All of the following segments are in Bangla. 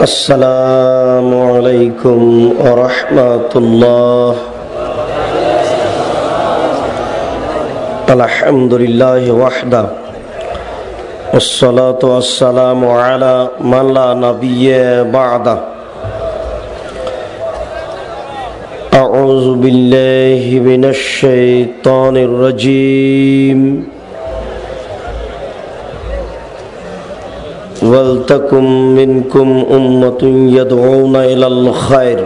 السلام عليكم ورحمة الله. الحمد لله وحده. والصلاة والسلام على من لا نبي بعده. أعوذ بالله من الشيطان الرجيم. ولتكن منكم أمة يدعون إلى الخير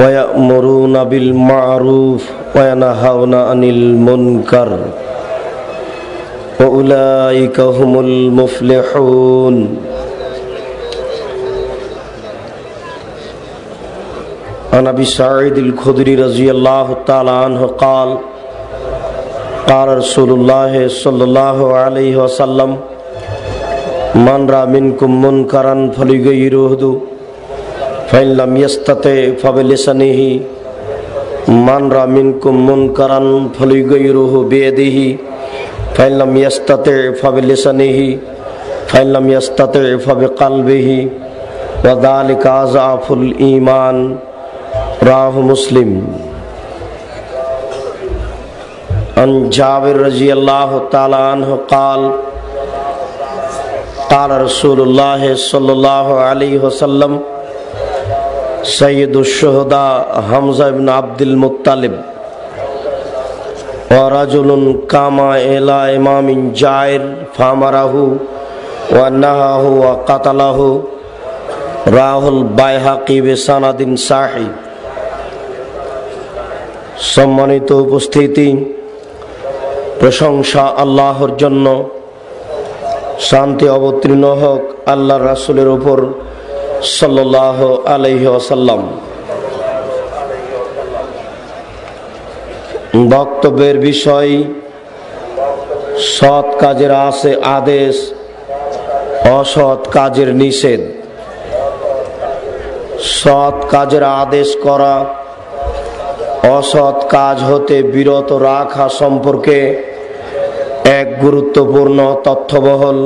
ويأمرون بالمعروف وينهون عن المنكر وأولئك هم المفلحون عن أبي سعيد الخدري رضي الله تعالى عنه قال قال رسول الله صلى الله عليه وسلم من رأى منكم منكرا فليغيره فإن لم يستطع فبلسانه من رأى منكم منكرا فليغيره بيده فإن لم يستطع فبلسانه فإن لم يستطع فبقلبه وذلك أضعف الإيمان راه مسلم عن جابر رضي الله تعالى عنه قال قال رسول الله صلى الله عليه وسلم سيد الشهداء حمزة بن عبد المطلب ورجل قام إلى إمام جائر فأمره ونهاه وقتله রাহুল বাইহাকি বেসানাদিন সাহি সম্মানিত উপস্থিতি প্রশংসা আল্লাহর জন্য শান্তি অবতীর্ণ হোক আল্লাহ রাসুলের উপর সাল্লাহ আলহি আসাল্লাম বক্তব্যের বিষয়, সৎ কাজের আছে আদেশ, অসৎ কাজের নিষেধ। সৎ কাজের আদেশ করা, অসৎ কাজ হতে বিরত রাখা সম্পর্কে গুরুত্বপূর্ণ তথ্যবহল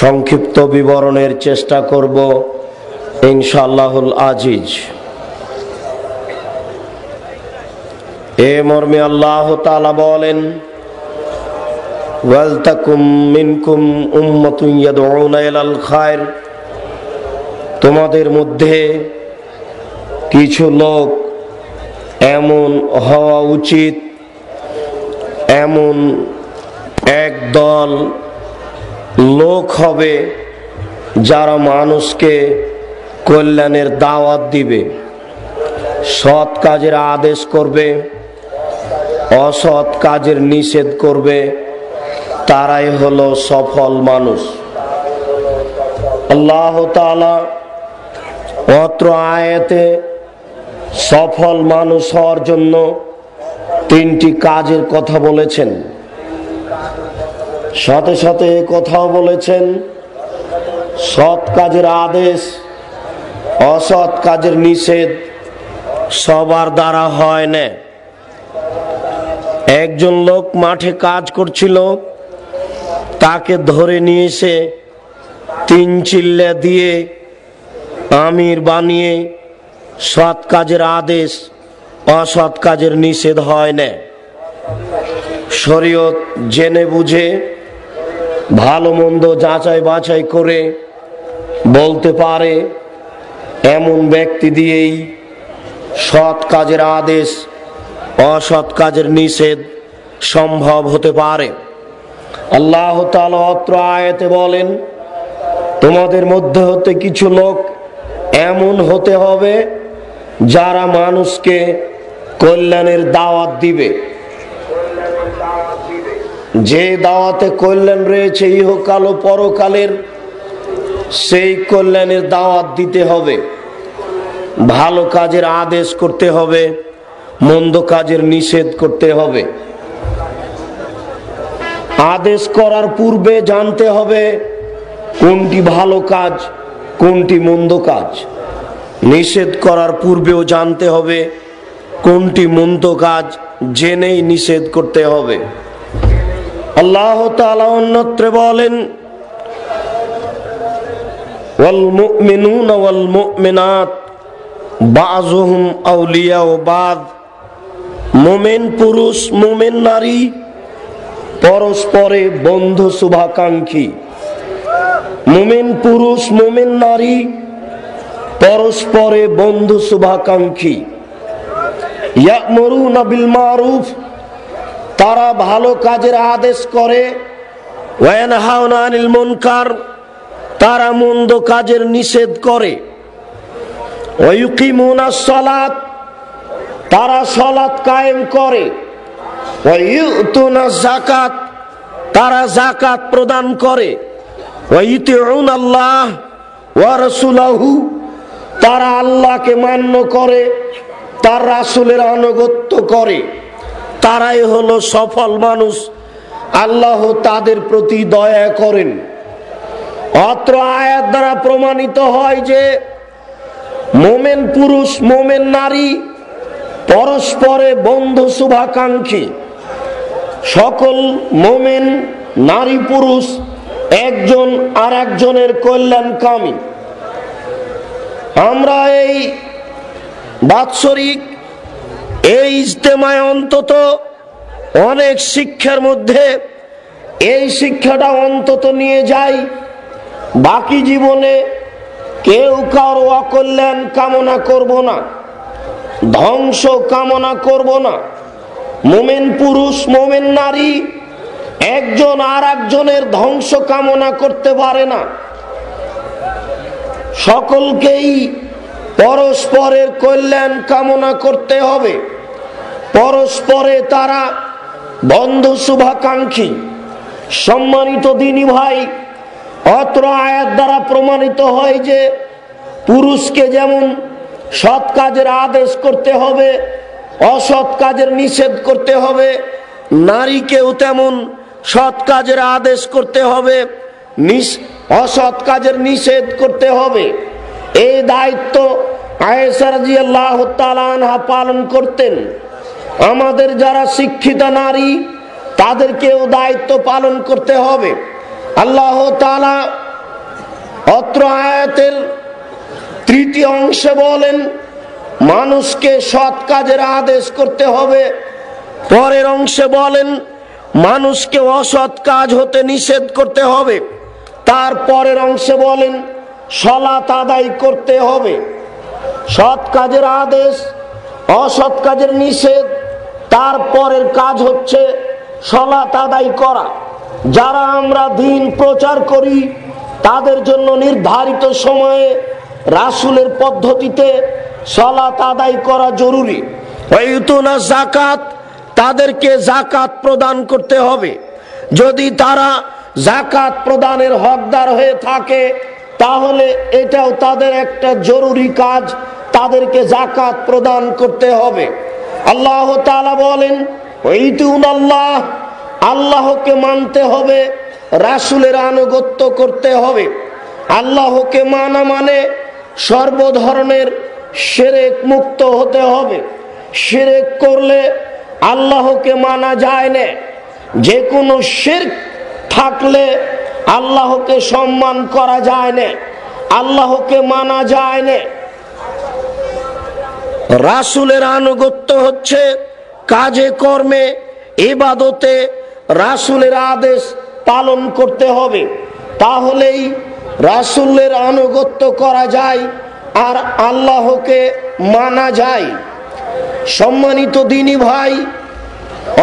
সংক্ষিপ্ত বিবরণের চেষ্টা করব ইনশাআল্লাহুল আজিজ। এ মর্মে আল্লাহ তালা বলেন ওয়ালতাকুম মিনকুম উম্মাতুন ইয়াদউনা ইলাল খায়র। তোমাদের মধ্যে কিছু লোক এমন হওয়া উচিত, এমন এক দল লোক হবে যারা মানুষকে কল্যাণের দাওয়াত দিবে, সৎ কাজের আদেশ করবে, অসৎ কাজের নিষেধ করবে, তারাই হলো সফল মানুষ। আল্লাহ অত্র আয়াতে সফল মানুষ হওয়ার জন্য তিনটি কাজের কথা বলেছেন। সাথে সাথে কথাও বলেছেন, সৎ কাজের আদেশ, অসৎ কাজের নিষেধ সবার দ্বারা হয় না। একজন লোক মাঠে কাজ করছিল, তাকে ধরে নিয়ে এসে তিন চিল্লা দিয়ে আমির বানিয়ে সৎ কাজের আদেশ, অসৎ কাজের নিষেধ হয় না। শরীয়ত জেনে বুঝে ভালো মন্দ যাচাই বাছাই করে বলতে পারে, এমন ব্যক্তি দিয়েই সৎ কাজের আদেশ, অসৎ কাজের নিষেধ সম্ভব হতে পারে। আল্লাহ অত্র আয়তে বলেন, তোমাদের মধ্যে হতে কিছু লোক এমন হতে হবে যারা মানুষকে কল্যাণের দাওয়াত দিবে। যে দাওয়াতে কল্যাণ রয়েছে ইহকাল ও পরকালের, সেই কল্যাণের দাওয়াত দিতে হবে। ভালো কাজের আদেশ করতে হবে, মন্দ কাজের নিষেধ করতে হবে। আদেশ করার পূর্বে জানতে হবে কোনটি ভালো কাজ, কোনটি মন্দ কাজ। নিষেধ করার পূর্বেও জানতে হবে কোনটি মন্দ কাজ, জেনেই নিষেধ করতে হবে। আল্লাহ তাআলা অন্যত্র বলেন পরস্পরে বন্ধু শুভাকাঙ্ক্ষী। মুমিন পুরুষ, মুমিন নারী, পরস্পরে বন্ধু শুভাকাঙ্ক্ষী। বিল মারুফ তারা ভালো কাজের আদেশ করে। মুনকার, তারা মন্দ কাজের নিষেধ করে। সলাত, তারা সলাত কায়েম করে। যাকাত, তারা যাকাত প্রদান করে। আল্লাহ ওয়া রাসূলাহু, তারা আল্লাহকে মান্য করে, তার রাসূলের আনুগত্য করে। তারাই হলো সফল মানুষ। আল্লাহ তাদের প্রতি দয়া করেন। অত্র আয়াত দ্বারা প্রমাণিত হয় যে, মোমেন পুরুষ, মোমেন নারী, পরস্পরে বন্ধু শুভাকাঙ্ক্ষী। সকল মোমেন, নারী পুরুষ, একজন আর একজনের কল্যাণকামী। আমরা এই বাৎসরিক এই ইজতেমায় অন্তত অনেক শিক্ষার মধ্যে এই শিক্ষাটা অন্তত নিয়ে যাই। বাকি জীবনে কেউ কারও অকল্যাণ কামনা করব না, ধ্বংস কামনা করব না। মোমেন পুরুষ, মোমেন নারী, একজন আর একজনের ধ্বংস কামনা করতে পারে না। সকলকেই পরস্পরের কল্যাণ কামনা করতে হবে। পরস্পরে তারা বন্ধু শুভাকাঙ্ক্ষী। সম্মানিত দিনী ভাই, অত্র আয়াত দ্বারা প্রমাণিত হয় যে পুরুষকে যেমন সৎ কাজের আদেশ করতে হবে, অসৎ কাজের নিষেধ করতে হবে, নারীকেও তেমন সৎ কাজের আদেশ করতে হবে অসৎ কাজের নিষেধ করতে হবে। এই দায়িত্ব পালন করতেন। আমাদের যারা শিক্ষিত নারী, তাদেরকেও দায়িত্ব পালন করতে হবে। আল্লাহ তালা অত্র আয়াতের তৃতীয় অংশে বলেন, মানুষকে সৎ কাজের আদেশ করতে হবে। পরের অংশে বলেন, মানুষকে অসৎ কাজ হতে নিষেধ করতে হবে। তার পরের অংশে বলেন সলাত আদায় করতে হবে। সৎ কাজের আদেশ, অসৎ কাজের নিষেধ তারপরের কাজ হচ্ছে সলাত আদায় করা। যারা আমরা দিন প্রচার করি, তাদের জন্য নির্ধারিত সময়ে রাসুলের পদ্ধতিতে সলাত আদায় করা জরুরি। জাকাত তাদেরকে জাকাত প্রদান করতে হবে। যদি তারা জাকাত প্রদানের হকদার হয়ে থাকে তাহলে এটাও তাদের একটা জরুরি কাজ, তাদেরকে জাকাত প্রদান করতে হবে। আল্লাহ বলেন আল্লাহ আল্লাহকে মানতে হবে, রাসুলের আনুগত্য করতে হবে। আল্লাহকে মানা মানে সর্বধরনের সেরেক মুক্ত হতে হবে। সেরেক করলে আল্লাহকে মানা যায় না। যে কোনো শের থাকলে আল্লাহকে সম্মান করা যায় না, আল্লাহকে মানা যায় না। রাসুলের আনুগত্য হচ্ছে কাজে, কর্মে এবাদতে রাসুলের আদেশ পালন করতে হবে। তাহলেই রাসুলের আনুগত্য করা যায় আর আল্লাহকে মানা যায়। সম্মানিত দিনী ভাই,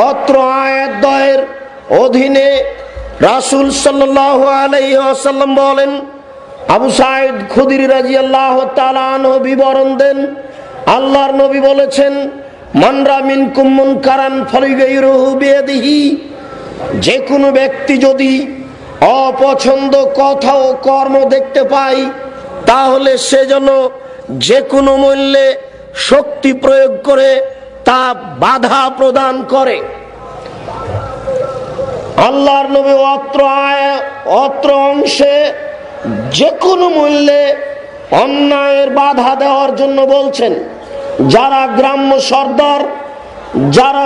অত্র আয়াত দয়ের অধীনে রাসুল সাল্লাহ আলাইসাল্লাম বলেন, আবু সাইদ খুদির রাজি আল্লাহ বিবরণ দেন। আল্লাহর নবী বলেছেন, মানরা মিন কুম্মন কারান ফলিগি যে কোনো ব্যক্তি যদি অপছন্দ কথা ও কর্ম দেখতে পায়, তাহলে সে যেন যে কোনো মূল্যে শক্তি প্রয়োগ করে তা বাধা প্রদান করে। আল্লাহর নবী অত্র আয়, অত্র অংশে যে কোনো মূল্যে অন্যায়ের বাধা দেওয়ার জন্য বলছেন, যারা গ্রাম্য সর্দার, যারা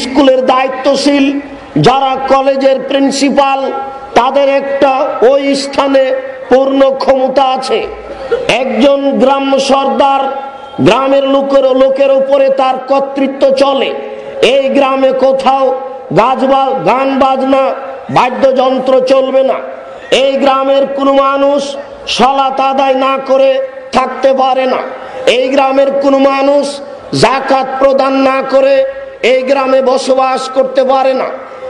স্কুলের দায়িত্বশীল, যারা কলেজের প্রিন্সিপাল, তাদের একটা ওই স্থানে পূর্ণ ক্ষমতা আছে। একজন গ্রাম সর্দার গ্রামের লোকের লোকের উপরে তার কর্তৃত্ব চলে। এই গ্রামে কোথাও গাছ গান বাজনা, বাদ্যযন্ত্র চলবে না। এই গ্রামের কোনো মানুষ সলাত আদায় না করে থাকতে পারে না। এই গ্রামের কোনো মানুষ জাকাত প্রদান না করে এই গ্রামে বসবাস করতে পারে না।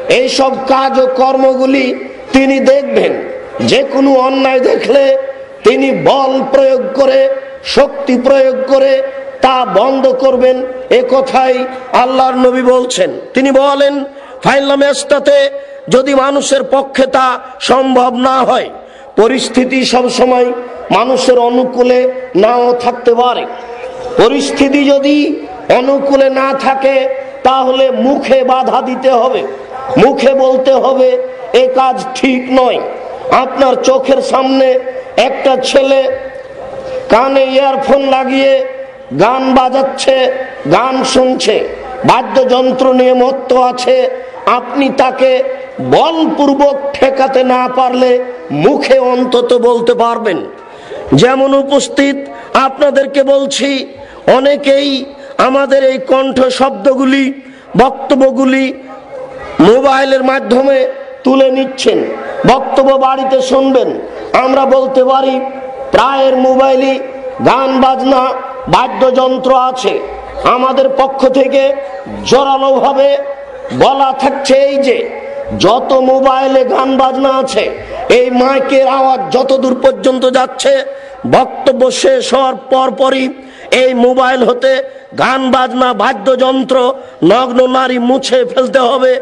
এই সব কাজ ও কর্মগুলি তিনি দেখবেন। যে কোনো অন্যায় দেখলে তিনি বল প্রয়োগ করে, শক্তি প্রয়োগ করে তা বন্ধ করবেন। এ কথাই আল্লাহর নবী বলছেন। তিনি বলেন ফাইলামেস্টাতে যদি মানুষের পক্ষে তা সম্ভব না হয়, পরিস্থিতি সবসময় মানুষের অনুকূলে নাও থাকতে পারে। পরিস্থিতি যদি অনুকূলে না থাকে, তাহলে মুখে বাধা দিতে হবে। মুখে বলতে হবে, এ কাজ ঠিক নয়। আপনার চোখের সামনে একটা ছেলে কানে ইয়ারফোন লাগিয়ে গান বাজাচ্ছে, গান শুনছে। বাদ্যযন্ত্র নিয়ে মত্ত আছে। আপনি তাকে বলপূর্বক ঠেকাতে না পারলে মুখে অন্তত বলতে পারবেন। যেমন উপস্থিত আপনাদেরকে বলছি, অনেকেই আমাদের এই কণ্ঠ শব্দগুলি, বক্তব্যগুলি মোবাইলের মাধ্যমে তুলে নিচ্ছেন। বক্তব্য বাড়িতে শুনবেন। আমরা বলতে পারি, প্রায়ের মোবাইলই গান, বাজনা, বাদ্যযন্ত্র আছে। আমাদের পক্ষ থেকে জোরালোভাবে বলা থাকছে এই যে, যত মোবাইলে গান বাজনা আছে, এই মাইকের আওয়াজ যত দূর পর্যন্ত যাচ্ছে, বক্তব্য শেষ হওয়ার পরপরই এই মোবাইল হতে গান বাজনা, বাদ্যযন্ত্র, নগ্ন নারী মুছে ফেলতে হবে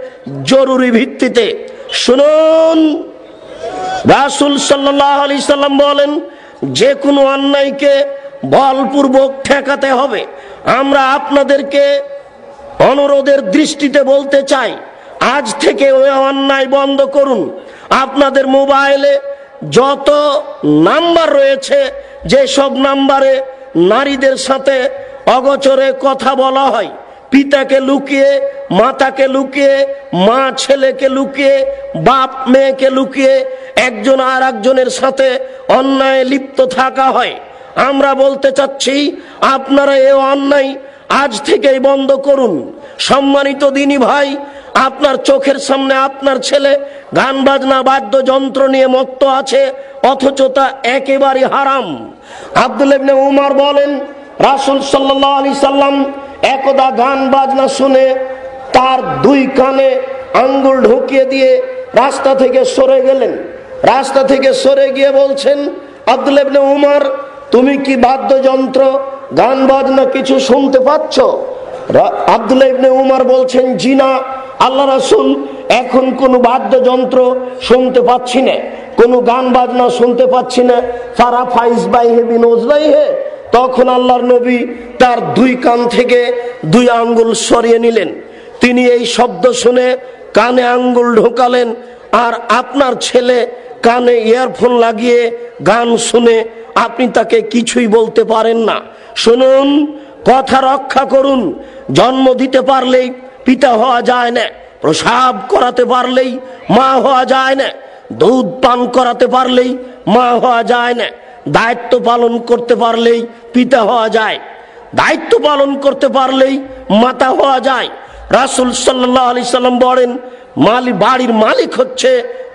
জরুরি ভিত্তিতে। শুনুন। রাসুল সাল্লাহ আলি সাল্লাম বলেন, যে কোনো অন্যায়কে বলপূর্বক ঠেকাতে হবে। আমরা আপনাদেরকে অনুরোধের দৃষ্টিতে বলতে চাই, আজ থেকে ওই অন্যায় বন্ধ করুন। আপনাদের মোবাইলে যত নাম্বার রয়েছে, যে সব নাম্বারে নারীদের সাথে অগচরে কথা বলা হয়, পিতাকে লুকিয়ে, মাতাকে লুকিয়ে, মা ছেলেকে লুকিয়ে, বাপ মেয়েকে লুকিয়ে, একজন আর একজনের সাথে অন্যায় লিপ্ত থাকা হয়। আমরা বলতে চাচ্ছি, আপনারা এ অন্যায় আজ থেকেই বন্ধ করুন। সম্মানিত দিনী ভাই, আপনার চোখের সামনে আপনার ছেলে গান বাজনা, বাদ্যযন্ত্র নিয়ে মত্ত আছে, অথচ তা একেবারে হারাম। আব্দুল উমার বলেন, রাসুল সাল্লাহ আলি সাল্লাম একদা গান বাজনা শুনে তার দুই কানে আঙ্গুল ঢুকিয়ে দিয়ে রাস্তা থেকে সরে গেলেন। রাস্তা থেকে সরে গিয়ে বলছেন, আব্দুল উমার তুমি কি বাদ্যযন্ত্র, গান, বাজনা কিছু শুনতে পাচ্ছ? আব্দুল্লাহ উমার বলছেন জিনা আল্লাহ রাসুল এখন কোনো বাদ্যযন্ত্র শুনতে পাচ্ছি না, কোনো গান, বাজনা শুনতে পাচ্ছি না। ফারা ফাইজ বাই হে বিনোজলাই হে। তখন আল্লাহর নবী তার দুই কান থেকে দুই আঙ্গুল সরিয়ে নিলেন। তিনি এই শব্দ শুনে কানে আঙ্গুল ঢোকালেন, আর আপনার ছেলে কানে ইয়ারফোন লাগিয়ে গান শুনে আপনি তাকে কিছুই বলতে পারেন না। শুনুন, কথা রক্ষা করুন। জন্ম দিতে পারলেই পিতা হওয়া যায় না, প্রসাব করাতে পারলেই মা হওয়া যায় না, দুধ পান করাতে পারলেই মা হওয়া যায় না, দায়িত্ব পালন করতে পারলেই পিতা হওয়া যায়, দায়িত্ব পালন করতে পারলেই মাতা হওয়া যায়। রাসুল সাল্লাহ আলি সাল্লাম বলেন মালি বাড়ির মালিক হচ্ছে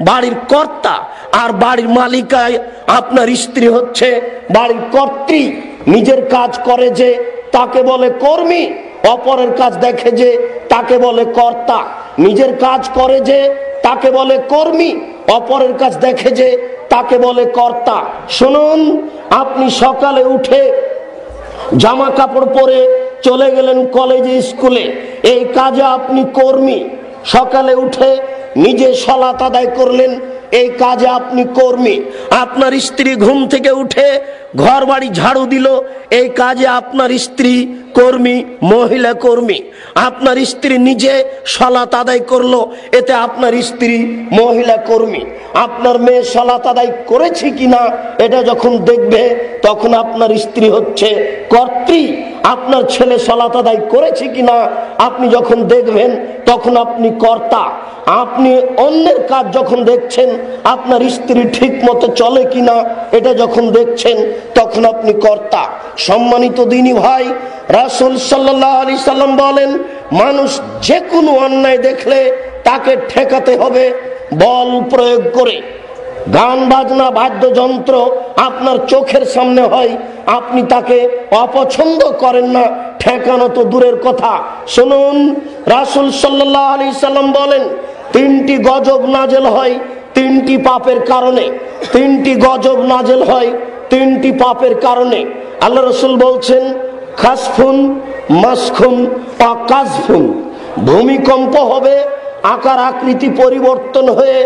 বাড়ির কর্তা, আর বাড়ির মালিকায় আপনার স্ত্রী হচ্ছে বাড়ির কর্ত্রী। নিজের কাজ করে যে তাকে বলে কর্মী, অপরের কাজ দেখে যে তাকে বলে কর্তা। নিজের কাজ করে যে তাকে বলে কর্মী, অপরের কাজ দেখে যে তাকে বলে কর্তা। শুনুন, আপনি সকালে উঠে জামা কাপড় পরে চলে গেলেন কলেজে, স্কুলে। এই কাজে আপনি কর্মী। সকালে উঠে নিজে সলাত আদায় করলেন এই কাজে আপনি কর্মী। আপনার স্ত্রী ঘুম থেকে উঠে ঘর বাড়ি ঝাড়ু দিল। এই কাজে আপনার স্ত্রী কর্মী, মহিলা কর্মী। আপনার স্ত্রী নিজে সলাত আদায় করল, এতে আপনার স্ত্রী মহিলা কর্মী। আপনার মেয়ে সলাত আদায় করেছে কিনা, এটা যখন দেখবে, তখন আপনার স্ত্রী হচ্ছে কর্ত্রী। আপনার ছেলে সলাত আদায় করেছে কিনা, আপনি যখন দেখবেন, তখন আপনি কর্তা। আপনি অন্যের কাজ যখন দেখছেন আপনার স্ত্রী ঠিক মতো চলে কিনা, এটা যখন দেখছেন, তখন আপনি কর্তা। সম্মানিত দিনী ভাই, রাসুল সাল্লাহ আলি সাল্লাম বলেন, মানুষ যে কোনো অন্যায় দেখলে তাকে ঠেকাতে হবে, বল প্রয়োগ করে। গান, বাজনা, বাদ্যযন্ত্র আপনার চোখের সামনে হয়, আপনি তাকে অপছন্দ করেন না, ঠেকানো তো দূরের কথা। শুনুন, রাসুল সাল্লাহ আলি সাল্লাম বলেন, তিনটি গজব নাজেল হয় তিনটি পাপের কারণে তিনটি গজব নাজেল হয় তিনটি পাপের কারণে। আল্লাহ রসুল বলছেন, খাসফুন, মাসখুন বা কাজফুন ভূমিকম্প হবে, আকার আকৃতি পরিবর্তন হয়ে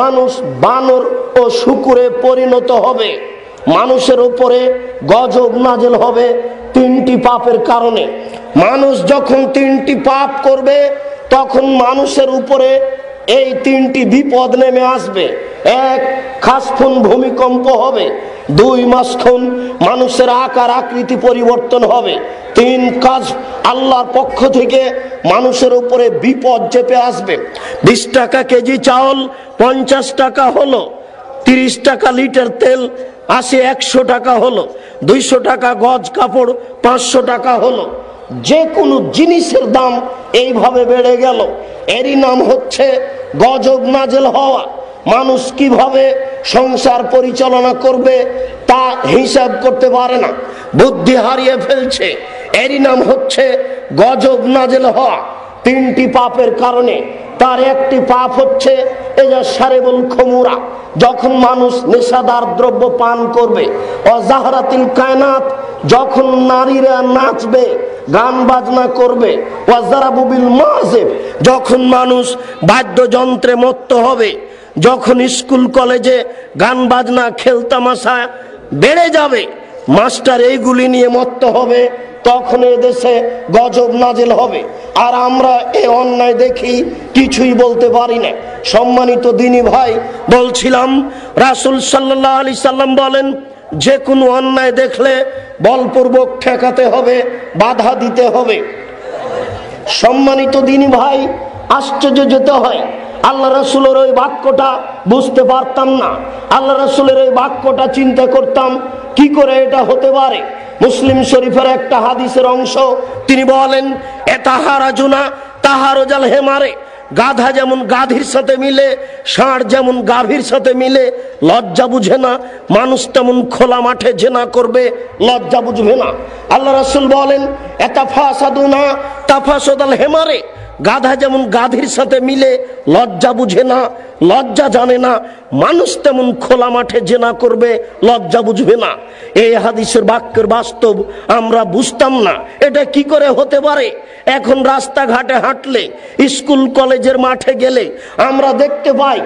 মানুষ বানর ও শুকুরে পরিণত হবে। মানুষের উপরে গজব নাজেল হবে তিনটি পাপের কারণে। মানুষ যখন তিনটি পাপ করবে, তখন মানুষের উপরে এই তিনটি বিপদ নেমে আসবে। এক, খাসফুন ভূমিকম্প হবে। দুই মাসক্ষণ মানুষের আকার আকৃতি পরিবর্তন হবে। তিন, কাজ আল্লাহর পক্ষ থেকে মানুষের উপরে বিপদ চেপে আসবে। বিশ টাকা কেজি চাউল পঞ্চাশ টাকা হলো। তিরিশ টাকা লিটার তেল আসে একশো টাকা হলো। দুইশো টাকা গজ কাপড় পাঁচশো টাকা হলো। যে কোনো জিনিসের দাম এইভাবে বেড়ে গেল। এরই নাম হচ্ছে গজব নাজেল হওয়া। মানুষ কীভাবে সংসার পরিচালনা করবে তা হিসাব করতে পারে না। বুদ্ধি হারিয়ে ফেলছে। এরই নাম হচ্ছে গজব নাজেল হওয়া। তিনটি পাপের কারণে তার একটি পাপ হচ্ছে যে সারেবুল খমুরা। যখন মানুষ নেশাদার দ্রব্য পান করবে, অজাহরাতিল কায়নাত, যখন নারীরা নাচবে, গান বাজনা করবে ওয়াজারাবুবিল মাজেব, যখন মানুষ বাদ্যযন্ত্রে মত্ত হবে, যখন স্কুল কলেজে গান বাজনা খেলতামাশা বেড়ে যাবে, মাস্টার এইগুলি নিয়ে মত্ত হবে তখন দেশে গজব নাজেল হবে। আর আমরা এ অন্যায় দেখি কিছুই বলতে পারি না। সম্মানিত দিনী ভাই, বলছিলাম, রাসুল সাল্লাহ আলি সাল্লাম বলেন যে কোনো অন্যায় দেখলে বলপূর্বক ঠেকাতে হবে, বাধা দিতে হবে। সম্মানিত দিনী ভাই, আশ্চর্য যেতে হয়, আল্লাহ রসুলের ওই বাক্যটা বুঝতে পারতাম না। আল্লাহ রসুলের ওই বাক্যটা চিন্তা করতাম, কি করে এটা হতে পারে? মুসলিম শরীফের একটা হাদিসের অংশ। তিনি বলেন, এ তাহারা তাহারো জাল হেমারে গাধা যেমন গাধির সাথে মিলে, ষাঁড় যেমন গাভীর সাথে মিলে, লজ্জা বুঝে না। মানুষ তেমন খোলা মাঠে জেনা করবে, লজ্জা বুঝবে না। আল্লাহ রসুল বলেন এতাফা সাদুনা তাফা সদাল হেমারে গাধা যেমন গাধির সাথে মিলে, লজ্জা বুঝে না, লজ্জা জানে না, মানুষ তেমন খোলা মাঠে জেনা করবে, লজ্জা বুঝবে না। এই হাদিসের বাক্যের বাস্তব আমরা বুঝতাম না। এটা কি করে হতে পারে? এখন রাস্তাঘাটে হাঁটলে, স্কুল, কলেজের মাঠে গেলে আমরা দেখতে পাই,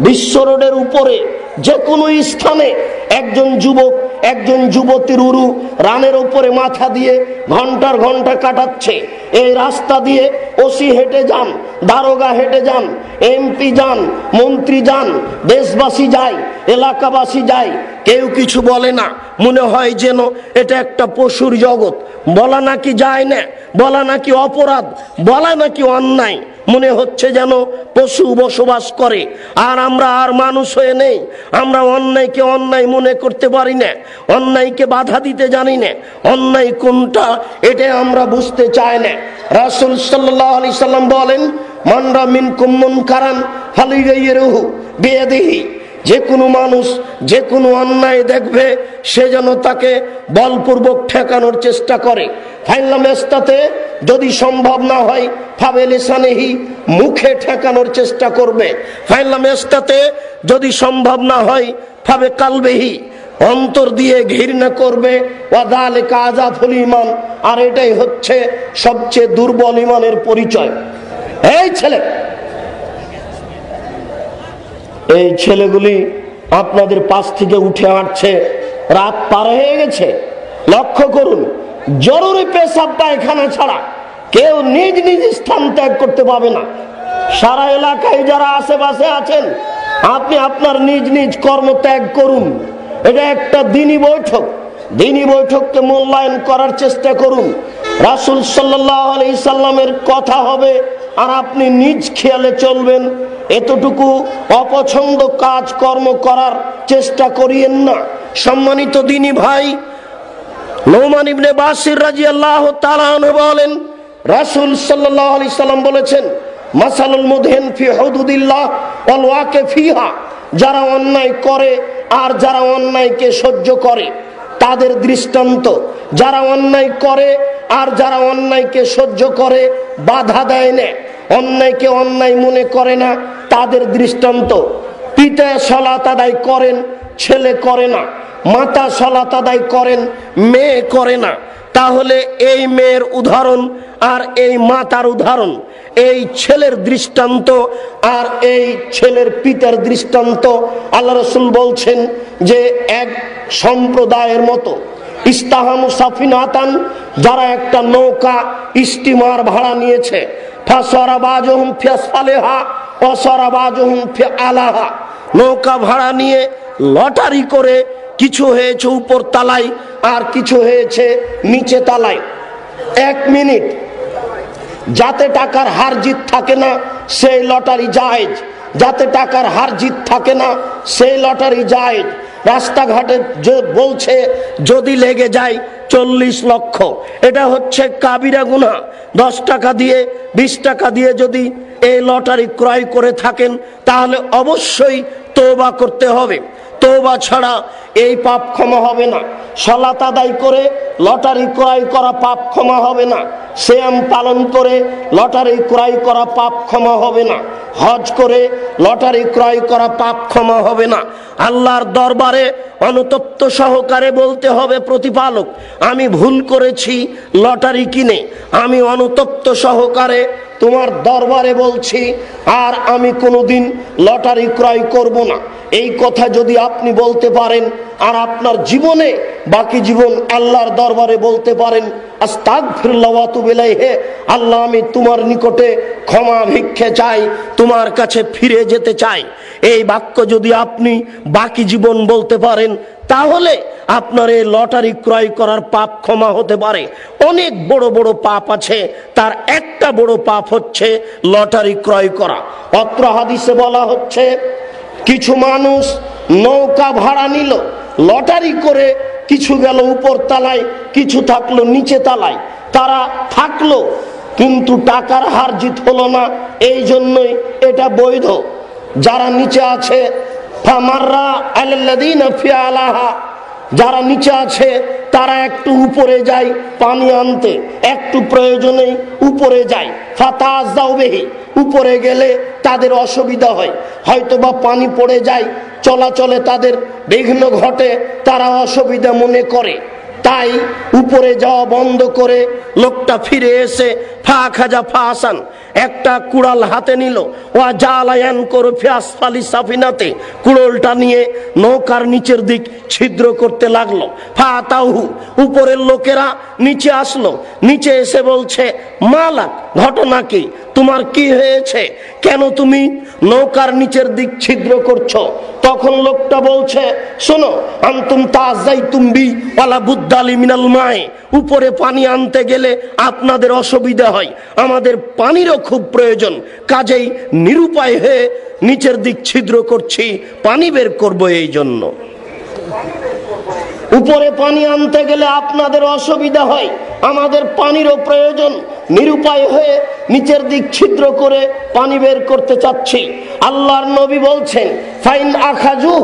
বিশ্ব রোডের উপরে যে কোনো স্থানে একজন যুবক একজন যুবতীর উরু রানের উপরে মাথা দিয়ে ঘণ্টার ঘণ্টা কাটাচ্ছে। এই রাস্তা দিয়ে ওসি হেঁটে যান, দারোগা হেঁটে যান, এমপি যান, মন্ত্রী যান, দেশবাসী যায়, এলাকাবাসী যায়, কেউ কিছু বলে না। মনে হয় যেন এটা একটা পশুর জগৎ। বলা নাকি যায় না, বলা নাকি অপরাধ, বলা নাকি অন্যায়। মনে হচ্ছে যেন পশু বসবাস করে। আর আমরা আর মানুষ হয়ে নেই। আমরা অন্যায়কে অন্যায় মনে করতে পারি না। অন্যায়কে বাধা দিতে জানি না। অন্যায় কোনটা, এটা আমরা বুঝতে চাই না। রাসুল সাল্লাম বলেন, মানরা মিন কুম্মন কারান রহু বিয়ে দেহি যে কোনো মানুষ, যে কোনো অন্যায় দেখবে, সে যেন তাকে বলপূর্বক ঠেকানোর চেষ্টা করে। ফাইলামেস্তাতে যদি সম্ভব না হয় মুখে ঠেকানোর চেষ্টা করবে। ফাইলামেস্তাতে যদি সম্ভব না হয়, ফাবে কালবেহি অন্তর দিয়ে ঘৃণা করবে। ওয়াদালে কাজাফুল ইমান আর এটাই হচ্ছে সবচেয়ে দুর্বল ইমানের পরিচয়। এই ছেলে এই ছেলেগুলি আপনাদের পাশ থেকে উঠে আসছে। রাত পার হয়ে গেছে। লক্ষ্য করুন, জরুরি পেশাব পায়খানা ছাড়া কেউ নিজ নিজ স্থান ত্যাগ করতে পাবে না। সারা এলাকায় যারা আশেপাশে আছেন, আপনি আপনার নিজ নিজ কর্ম ত্যাগ করুন। এটা একটা দিনই বৈঠক। দিনই বৈঠককে মূল্যায়ন করার চেষ্টা করুন। রাসুল সাল্লাহ আলি সাল্লামের কথা হবে আর আপনি নিজ খেয়ালে চলবেন। এতটুকু অপছন্দ কাজ কর্ম করার চেষ্টা করিয়েন না। সম্মানিত দিনী ভাই নৌমান ইবনে বাসির রাজি আল্লাহ বলেন, রাসুল সাল্লাহ আলি সাল্লাম বলেছেন, মাসালুল মুদহেন ফি হদুদিল্লাহ অল ওয়াকে ফিহা। যারা অন্যায় করে আর যারা অন্যায়কে সহ্য করে, তাদের দৃষ্টান্ত, যারা অন্যায় করে আর যারা অন্যায়কে সহ্য করে, বাধা দেয় না। অন্যায়কে অন্যায় মনে করে না, তাদের দৃষ্টান্ত। পিতা সলাত আদায় করেন, ছেলে করে না, মাতা সলাত আদায় করেন, মেয়ে করে না। তাহলে এই মেয়ের উদাহরণ আর এই মাতার উদাহরণ, এই ছেলের দৃষ্টান্ত আর এই ছেলের পিতার দৃষ্টান্ত, আল্লাহ রসুল বলছেন যে এক সম্প্রদায়ের মতো, ইস্তাহামু সাফিনাতান, যারা একটা নৌকা, স্টিমার ভাড়া নিয়েছে নৌকা ভাড়া নিয়ে লটারি করে কিছু হয়েছে উপর তালায় আর কিছু হয়েছে নিচে তালায়। এক মিনিট, যাতে টাকার হার জিত থাকে না, সেই লটারি জায়েজ। যাতে টাকার হার জিত থাকে না, সেই লটারি জায়েজ। রাস্তাঘাটে বলছে, যদি লেগে যায় চল্লিশ লক্ষ। এটা হচ্ছে কাবিরা গুনা দশ টাকা দিয়ে, বিশ টাকা দিয়ে যদি এই লটারি ক্রয় করে থাকেন, তাহলে অবশ্যই তোবা করতে হবে। তোবা ছাড়া এই পাপ ক্ষমা হবে না। সলাত আদায় করে লটারি ক্রয় করা পাপ ক্ষমা হবে না। শ্যাম পালন করে লটারি ক্রয় করা পাপ ক্ষমা হবে না। হজ করে লটারি ক্রয় করা পাপ ক্ষমা হবে না। আল্লাহর দরবারে অনুতপ্ত সহকারে বলতে হবে, প্রতিপালক, আমি ভুল করেছি, লটারি কিনে। আমি অনুতপ্ত সহকারে তোমার দরবারে বলছি, আর আমি কোনোদিন লটারি ক্রয় করব না। এই কথা যদি আপনি বলতে পারেন, আর আপনার জীবনে বাকি জীবন আল্লাহর দরবারে বলতে পারেন হে আল্লাহ আমি তোমার নিকটে ক্ষমা ভিক্ষে চাই, তোমার কাছে ফিরে যেতে চাই। এই বাক্য যদি আপনি বাকি জীবন বলতে পারেন, তাহলে আপনার এই লটারি ক্রয় করার পাপ ক্ষমা হতে পারে। অনেক বড় বড় পাপ আছে, তার একটা বড় পাপ হচ্ছে লটারি ক্রয় করা। অত্র হাদিসে বলা হচ্ছে কিছু মানুষ নৌকা ভাড়া নিল, লটারি করে কিছু গেল উপর তালায়, কিছু থাকল নিচে তালায়। তারা থাকল, কিন্তু টাকার হার জিত হলো না, এই জন্যই এটা বৈধ। যারা নিচে আছে, ফামাররা আলাল্লাদিনা ফিয়ালাহা যারা নিচে আছে, তারা একটু উপরে যায়, পানি আনতে। একটু প্রয়োজনে উপরে যায়। ফাতাহি উপরে গেলে তাদের অসুবিধা হয়। হয়তো বা পানি পড়ে যায়, চলাচলে তাদের বিঘ্ন ঘটে, তারা অসুবিধা মনে করে। তাই উপরে যাওয়া বন্ধ করে লোকটা ফিরে এসে ফা খাজা ফা আসান একটা কুড়াল হাতে নিল। ও জালায়ান করে ফিয়াসফালি সাফিনাতে। কুড়োলটা নিয়ে নৌকার নিচের দিক ছিদ্র করতে লাগল। ফা তাহু উপরের লোকেরা নিচে আসলো। নিচে এসে বলছে, মালাক, ঘটনা কি? তোমার কি হয়েছে? কেন তুমি নৌকার নিচের দিক ছিদ্র করছ? তখন লোকটা বলছে, শোনো, আন্তুম তাজাই তুমবি ওয়ালা বুদ্দালি মিনাল মায়, উপরে পানি আনতে গেলে আপনাদের অসুবিধা হয়। আমাদের পানিরও খুব প্রয়োজন। কাজেই নিরুপায় হয়ে নিচের দিক ছিদ্র করছি, পানি বের করব এই জন্য। উপরে পানি আনতে গেলে আপনাদের অসুবিধা হয়। আমাদের পানিরও প্রয়োজন। নিরুপায় হয়ে নিচের দিক ছিদ্র করে পানি বের করতে চাচ্ছি। আল্লাহর নবী বলছেন, ফাইন আখাজু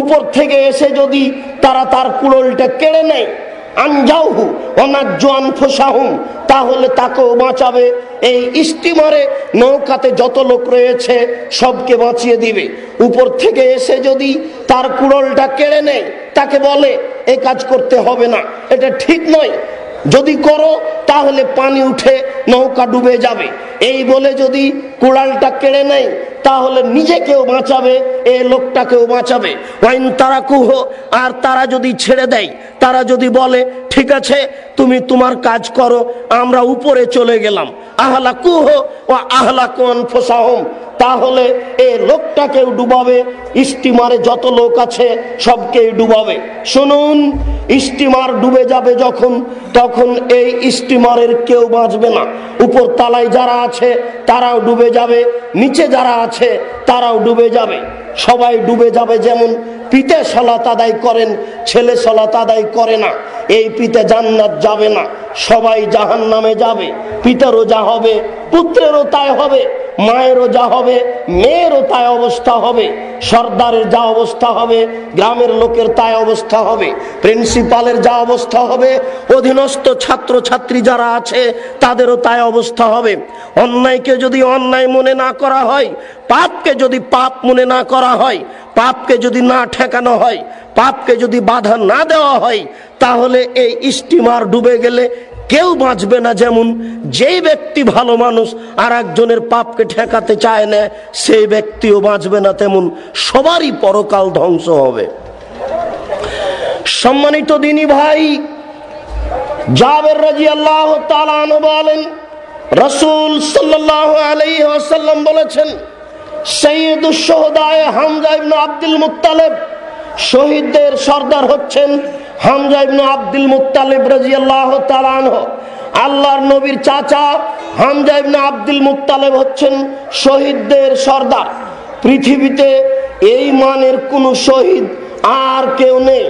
উপর থেকে এসে যদি তারা তার কুড়লটা কেড়ে নেয় তাহলে তাকেও বাঁচাবে। এই স্টিমারে নৌকাতে যত লোক রয়েছে, সবকে বাঁচিয়ে দিবে। উপর থেকে এসে যদি তার কুড়লটা কেড়ে নেয়, তাকে বলে, এ কাজ করতে হবে না। এটা ঠিক নয়। যদি করো, তাহলে পানি উঠে নৌকা ডুবে যাবে। এই বলে যদি কুড়ালটা কেড়ে নেয়, তাহলে নিজেকেও বাঁচাবে, এ লোকটাকেও বাঁচাবে। ওয়াইন তারা কুহ, আর তারা যদি ছেড়ে দেয়, তারা যদি বলে, ঠিক আছে, তুমি তোমার কাজ করো, আমরা উপরে চলে গেলাম। তাহলে এই লোকটাকেও ডুবাবে স্টিমারে যত লোক আছে সবকেই ডুবাবে। শুনুন স্টিমার ডুবে যাবে যখন, তখন এই স্টিমারের কেউ বাঁচবে না। উপর তালায় যারা আছে, তারাও ডুবে যাবে, নিচে যারা আছে, তারাও ডুবে যাবে। সবাই ডুবে যাবে যেমন পিতা সলাত আদায় করেন, ছেলে সলাত আদায় করে না। এই পিতা জান্নাত যাবে না, সবাই জাহান নামে যাবে পিতারও যা হবে, পুত্রেরও তাই হবে। মায়েরও যা হবে, মেয়েরও তাই অবস্থা হবে, সর্দারের যা অবস্থা হবে, গ্রামের লোকের তাই অবস্থা হবে, প্রিন্সিপালের যা অবস্থা হবে, অধীনস্থ ছাত্র ছাত্রী যারা আছে, তাদেরও তাই অবস্থা হবে। অন্যায়কে যদি অন্যায় মনে না করা হয়, পাপকে যদি পাপ মনে না করা হয়, পাপকে যদি না ঠেকানো হয়, পাপকে যদি বাধা না দেওয়া হয়, তাহলে এই স্টিমার ডুবে গেলে কেউ বাঁচবে না যেমন যেই ব্যক্তি ভালো মানুষ আর একজনের পাপকে ঠেকাতে চায় না, সেই ব্যক্তিও বাঁচবে না তেমন। সবারই পরকাল ধ্বংস হবে। সম্মানিত দিনী ভাই রসুল বলেছেন আব্দুল মুত্তালেব শহীদদের সর্দার হচ্ছেন হামজা ইবনে আব্দুল রাদিয়াল্লাহু তাআলা আনহু। আল্লাহর নবীর চাচা হামজা ইবনে আব্দুল মুত্তালিব হচ্ছেন শহীদদের সর্দার। পৃথিবীতে এই মানের কোন শহীদ আর কেউ নেই।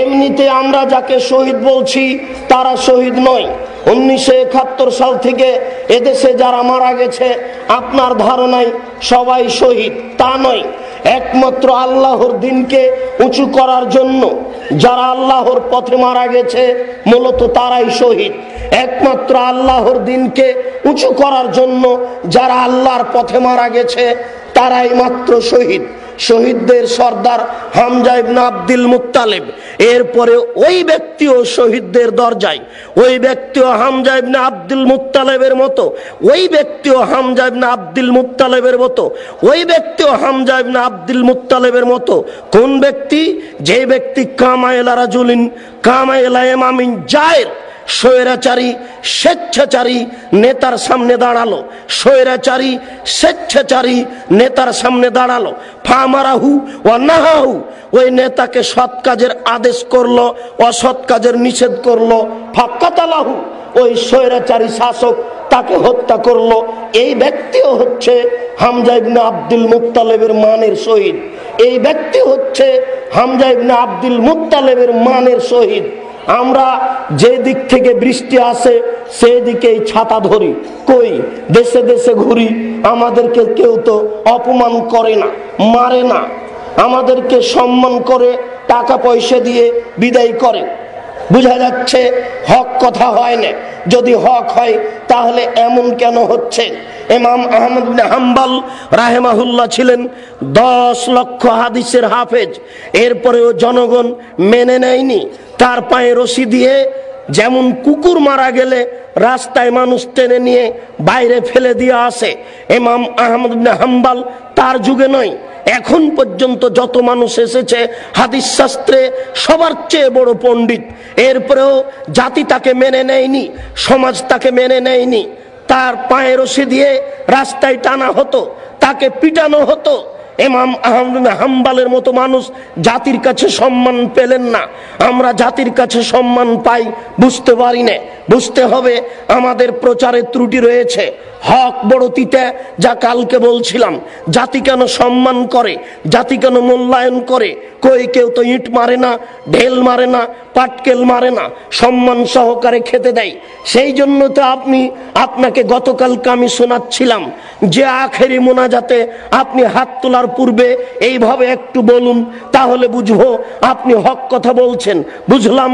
এমনিতে আমরা যাকে শহীদ বলছি, তারা শহীদ নয়। উনিশশো একাত্তর সাল থেকে এদেশে যারা মারা গেছে, আপনার ধারণায় সবাই শহীদ, তা নয়। একমাত্র আল্লাহর দিনকে উঁচু করার জন্য যারা আল্লাহর পথে মারা গেছে, মূলত তারাই শহীদ। একমাত্র আল্লাহর দিনকে উঁচু করার জন্য যারা আল্লাহর পথে মারা গেছে, তারাই মাত্র শহীদ। শহীদদের সর্দার হামজা ইবনা আব্দুল মুত্তালেব। এরপরে ওই ব্যক্তিও শহীদদের দরজায়। ওই ব্যক্তিও হামজা ইবনা আব্দুল মুত্তালেবের মতো। ওই ব্যক্তিও হামজা ইবনা আব্দুল মুত্তালেবের মতো। ওই ব্যক্তিও হামজা ইবনা আব্দুল মুত্তালেবের মতো। কোন ব্যক্তি? যে ব্যক্তি কামায়েলা রাজুলিন, কামায়েলা এমামিন জায়ের। স্বৈরাচারী, স্বেচ্ছাচারী নেতার সামনে দাঁড়াল। স্বৈরাচারী, স্বেচ্ছাচারী নেতার সামনে দাঁড়াল। ফামারাহু ও নাহাহু ওই নেতাকে সৎ কাজের আদেশ করল, অসৎ কাজের নিষেধ করল। ফাক্কাতালাহু ওই স্বৈরাচারী শাসক তাকে হত্যা করল। এই ব্যক্তিও হচ্ছে হামজা ইবনে আব্দুল মুত্তালেবের মানের শহীদ। এই ব্যক্তি হচ্ছে হামজা ইবনে আব্দুল মুত্তালেবের মানের শহীদ। আমরা যে দিক থেকে বৃষ্টি আসে, সেই দিকেই ছাতা ধরি। কই? দেশে দেশে ঘুরি। আমাদেরকে কেউ তো অপমান করে না, মারে না। আমাদেরকে সম্মান করে টাকা পয়সা দিয়ে বিদায় করে। বোঝা যাচ্ছে হক কথা হয় না। যদি হক হয়, তাহলে এমন কেন হচ্ছে? এমাম আহমদ হাম্বাল রাহেমাহুল্লাহ ছিলেন দশ লক্ষ হাদিসের হাফেজ। এরপরেও জনগণ মেনে নেয়নি। তার পায়ে রশি দিয়ে যেমন কুকুর মারা গেলে রাস্তায় মানুষ টেনে নিয়ে বাইরে ফেলে দিয়ে আসে। এমাম আহমদ হাম্বাল তার যুগে নয়, এখন পর্যন্ত যত মানুষ এসেছে হাদিস শাস্ত্রে সবার চেয়ে বড় পণ্ডিত। এরপরেও জাতি তাকে মেনে নেয়নি, সমাজ তাকে মেনে নেয়নি। তার পায়ে রশি দিয়ে রাস্তায় টানা হতো, তাকে পিটানো হতো। এমাম আহমদ হাম্বালের মতো মানুষ জাতির কাছে সম্মান পেলেন না। আমরা জাতির কাছে সম্মান পাই, বুঝতে পারি না। বুঝতে হবে আমাদের প্রচারে ত্রুটি রয়েছে। হক বড় তিতে যা কালকে বলছিলাম, জাতি কেন সম্মান করে, জাতি কেন মূল্যায়ন করে, কই কেউ তো ইট মারে না, ঢেল মারে না, পাটকেল মারে না, সম্মান সহকারে খেতে দেয়। সেই জন্য তো আপনি, আপনাকে গতকালকে আমি শোনাচ্ছিলাম যে আখেরি মোনাজাতে আপনি হাত তোলার পূর্বে এইভাবে একটু বলুন, তাহলে বুঝব আপনি হক কথা বলছেন। বুঝলাম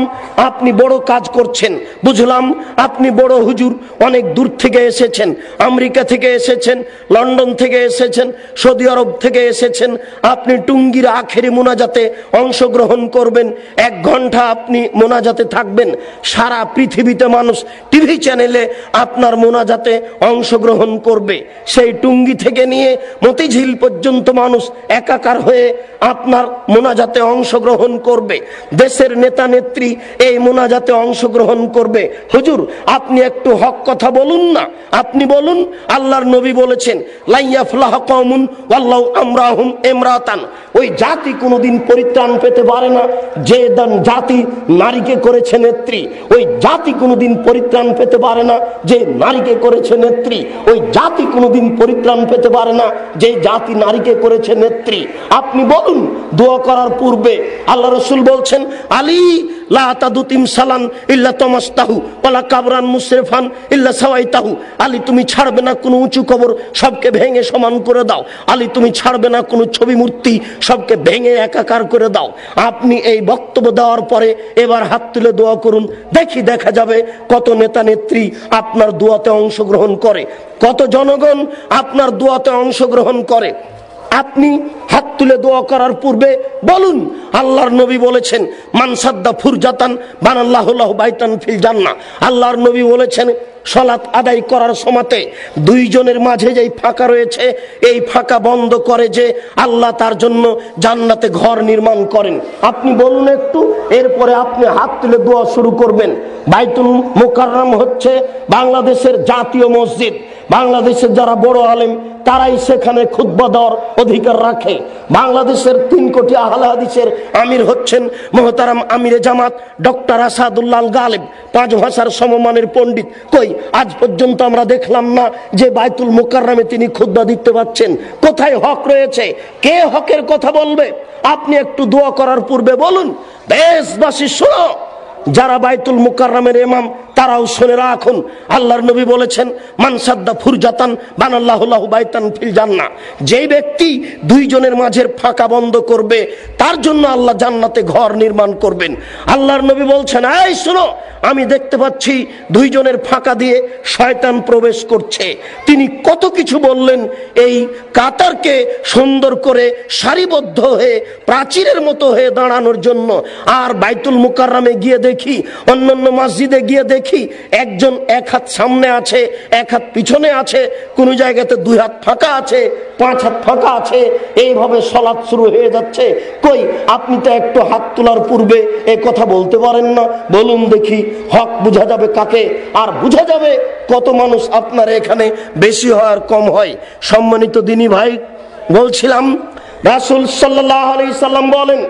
আপনি বড় কাজ করছেন, বুঝলাম আপনি বড় হুজুর, অনেক দূর থেকে এসেছেন, আমেরিকা থেকে এসেছেন, লন্ডন থেকে এসেছেন, সৌদি আরব থেকে এসেছেন, আপনি টুঙ্গির আখেরি মোনাজাতে অংশগ্রহণ করবেন, এক ঘণ্টা আপনি মোনাজাতে থাকবেন, সারা পৃথিবীতে মানুষ টিভি চ্যানেলে আপনার মোনাজাতে অংশগ্রহণ করবে, সেই টুঙ্গি থেকে নিয়ে মতিঝিল পর্যন্ত মানুষ একাকার হয়ে আপনার মোনাজাতে অংশগ্রহণ করবে, দেশের নেতা নেত্রী এই মোনাজাতে অংশগ্রহণ করবে হুজুর, আপনি একটু হক কথা বলুন না। আপনি বলুন, আল্লাহর নবী বলেছেন লাইয়া ফলাহ কমুন আমরাহুম এমরাতান ওই জাতি কোনোদিন পরিত্রাণ পেতে পারে না। যে জাতি নারীকে করেছে নেত্রী, ওই জাতি কোনোদিন পরিত্রাণ পেতে পারে না। যে নারীকে করেছে নেত্রী, ওই জাতি কোনোদিন পরিত্রাণ পেতে পারে না। যে জাতি নারীকে করেছে নেত্রী, আপনি বলুন, দোয়া করার পূর্বে আল্লাহ রসুল বলছেন, আলী লা তাদুতিম সালান ইল্লা তমাস্তাহু ওলা কাবরান মুসরেফান ইল্লা সাওয়াইতাহু। আলী, তুমি ছাড়বে না কোনো উঁচু কবর, সবকে ভেঙে সমান করে দাও। আলী, তুমি ছাড়বে না কোনো ছবি মূর্তি, সবকে ভেঙে একাকার করে দাও। আপনি এই বক্তব্য দেওয়ার পরে এবার হাত তুলে দোয়া করুন, দেখি দেখা যাবে কত নেতা নেত্রী আপনার দোয়াতে অংশগ্রহণ করে, কত জনগণ আপনার দোয়াতে অংশগ্রহণ করে। আপনি হাত তুলে দোয়া করার পূর্বে বলুন, আল্লাহর নবী বলেছেন মানসাদ্দা ফুরজাতান বানাল্লাহ বাইতান ফিল জান্না আল্লাহর নবী বলেছেন সলাৎ আদায় করার সময়তে দুইজনের মাঝে যেই ফাঁকা রয়েছে, এই ফাঁকা বন্ধ করে যে আল্লাহ তার জন্য জান্নাতে ঘর নির্মাণ করেন। আপনি বলুন একটু, এরপরে আপনি হাত তুলে দোয়া শুরু করবেন। বাইতুল মোকাররম হচ্ছে বাংলাদেশের জাতীয় মসজিদ। বাংলাদেশের যারা বড় আলেম তারাই সেখানে খুদ্া দেওয়ার অধিকার রাখে। বাংলাদেশের তিন কোটি আহলে হাদিসের আমির হচ্ছেন মোহতারাম আমিরে জামাত, ডক্টর আসাদুল্লাল গালেব। পাঁচ ভাষার সমমানের পণ্ডিত। কই, আজ পর্যন্ত আমরা দেখলাম না যে বাইতুল মোকাররামে তিনি খুদ্া দিতে পাচ্ছেন। কোথায় হক রয়েছে? কে হকের কথা বলবে? আপনি একটু দোয়া করার পূর্বে বলুন। দেশবাসী, শোনো! যারা বাইতুল মুকাররামের এমাম তারাও শুনে রাখুন। আল্লাহর নবী বলেছেন মানসাদ্দা ফুরজাতান বানাল্লাহুল্লাহু বাইতান ফিল জান্নাহ। যেই ব্যক্তি দুইজনের মাঝের ফাঁকা বন্ধ করবে, তার জন্য আল্লাহ জান্নাতে ঘর নির্মাণ করবেন। আল্লাহর নবী বলছেন, এই শুনো, আমি দেখতে পাচ্ছি দুইজনের ফাঁকা দিয়ে শয়তান প্রবেশ করছে। তিনি কত কিছু বললেন, এই কাতারকে সুন্দর করে সারিবদ্ধ হয়ে, প্রাচীরের মতো হয়ে দাঁড়ানোর জন্য। আর বাইতুল মুকাররামে গিয়ে দেখি, অন্যান্য মসজিদে গিয়ে দেখি, একজন এক হাত সামনে আছে, এক হাত পিছনে আছে, কোন জায়গাতে দুই হাত ফাঁকা আছে, পাঁচ হাত ফাঁকা আছে, এইভাবে সলাৎ শুরু হয়ে যাচ্ছে। কই, আপনি তো একটু হাত তোলার পূর্বে এ কথা বলতে পারেন না। বলুন দেখি, হক বোঝা যাবে কাকে? আর বোঝা যাবে কত মানুষ আপনার এখানে বেশি হয় আর কম হয়। সম্মানিত দিনী ভাই, বলছিলাম, রাসুল সাল্লাহ আলি সাল্লাম বলেন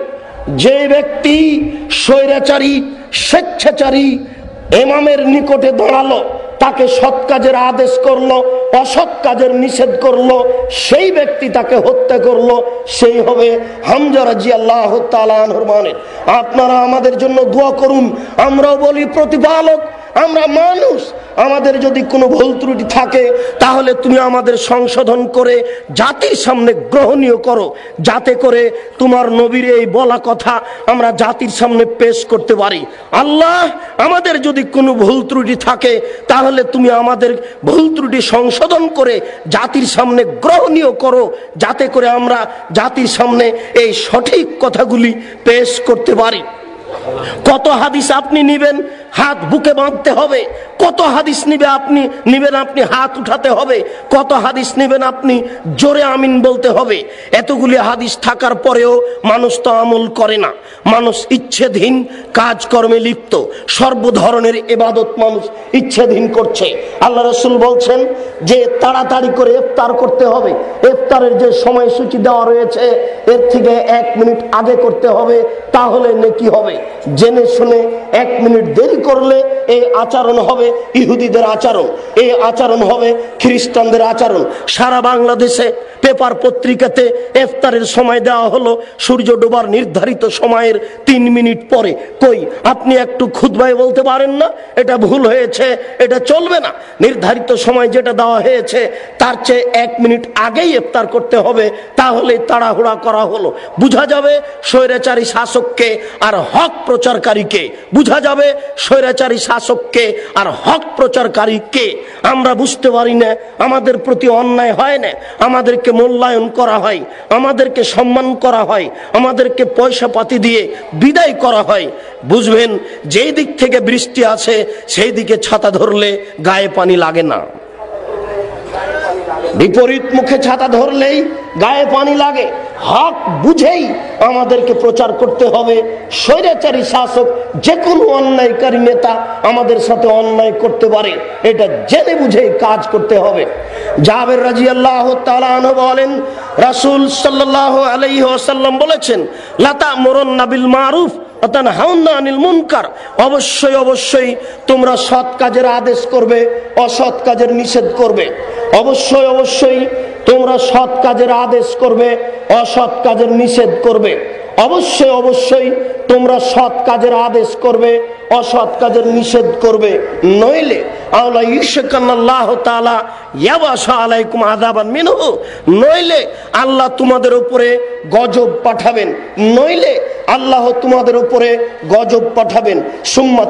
যে ব্যক্তি স্বৈরাচারী, স্বেচ্ছাচারী, এমামের নিকটে দাঁড়াল, তাকে সৎ কাজের আদেশ করল, অসৎ কাজের নিষেধ করল, সেই ব্যক্তি তাকে হত্যা করল, সেই হবে মানে। আপনারা আমাদের জন্য দোয়া করুন, আমরাও বলি প্রতিপালক আমরা মানুষ, আমাদের যদি কোনো ভুল ত্রুটি থাকে, তাহলে তুমি আমাদের সংশোধন করে জাতির সামনে গ্রহণীয় করো। যাতে করে তোমার নবীর এই বলা কথা আমরা জাতির সামনে পেশ করতে পারি। আল্লাহ, আমাদের যদি কোনো ভুল ত্রুটি থাকে, তাহলে তুমি আমাদের ভুল ত্রুটি সংশোধন করে জাতির সামনে গ্রহণীয় করো। যাতে করে আমরা জাতির সামনে এই সঠিক কথাগুলি পেশ করতে পারি। কত হাদিস আপনি নিবেন? হাত বুকে বাঁধতে হবে। কত হাদিস নিবে আপনি, নিবেন আপনি হাত উঠাতে হবে। কত হাদিস নিবেন আপনি, জোরে আমিন বলতে হবে। এতগুলি হাদিস থাকার পরেও মানুষ তো আমল করে না। মানুষ ইচ্ছেধীন কাজকর্মে লিপ্ত। সর্ব ধরনের এবাদত মানুষ ইচ্ছেধীন করছে। আল্লাহ রসুল বলছেন যে তাড়াতাড়ি করে ইফতার করতে হবে। ইফতারের যে সময়সূচি দেওয়া রয়েছে, এর থেকে এক মিনিট আগে করতে হবে, তাহলে নেকি হবে। জেনে শুনে এক মিনিট দেরি করলে এই আচরণ হবে ইহুদিদের আচরণ, এই আচরণ হবে খ্রিস্টানদের আচরণ। সারা বাংলাদেশে পেপার পত্রিকাতে ইফতারের সময় দেওয়া হলো, সূর্য ডোবার নির্ধারিত সময়ের তিন মিনিট পরে। কই, আপনি একটু খুদবাই বলতে পারেন না? এটা ভুল হয়েছে, এটা চলবে না। নির্ধারিত সময় যেটা দেওয়া হয়েছে, তার চেয়ে এক মিনিট আগেই ইফতার করতে হবে, তাহলে তাড়াহুড়া করা হলো। বুঝা যাবে স্বৈরাচারী শাসককে আর হক প্রচারকারীকে। বুঝা যাবে স্বৈরাচারী শাসককে আর হক প্রচারকারী কে আমরা বুঝতে পারি না। আমাদের প্রতি অন্যায় হয় না। আমাদেরকে মূল্যায়ন করা হয়। আমাদেরকে সম্মান করা হয়। আমাদেরকে পয়সা পাতি দিয়ে বিদায় করা হয়। বুঝবেন, যেই দিক থেকে বৃষ্টি আছে সেই দিকে ছাতা ধরলে গায়ে পানি লাগে না। বিপরীত মুখে ছাতা ধরলেই গায়ে পানি লাগে। হক বুঝেই আমাদেরকে প্রচার করতে হবে। স্বৈরাচারী শাসক যে কোনো অন্যায়কারী নেতা আমাদের সাথে অন্যায় করতে পারে। এটা জেনে বুঝেই কাজ করতে হবে। জাবের রাজি আল্লাহ বলেন, রাসুল সাল্লাহ আলাইহি আসাল্লাম বলেছেন লতা মোরন নাবিল মারুফ। মুনকার। অবশ্যই অবশ্যই তোমরা সৎ কাজের আদেশ করবে, অসৎ কাজের নিষেধ করবে। অবশ্যই অবশ্যই তোমরা সৎ কাজের আদেশ করবে, অসৎ কাজের নিষেধ করবে। অবশ্যই অবশ্যই তোমরা সৎ কাজের আদেশ করবে, অসৎ কাজের নিষেধ করবে। নইলে নইলে আল্লাহ তোমাদের উপরে গজব পাঠাবেন। নইলে আল্লাহ তোমাদের উপরে গজব পাঠাবেন। সুম্মা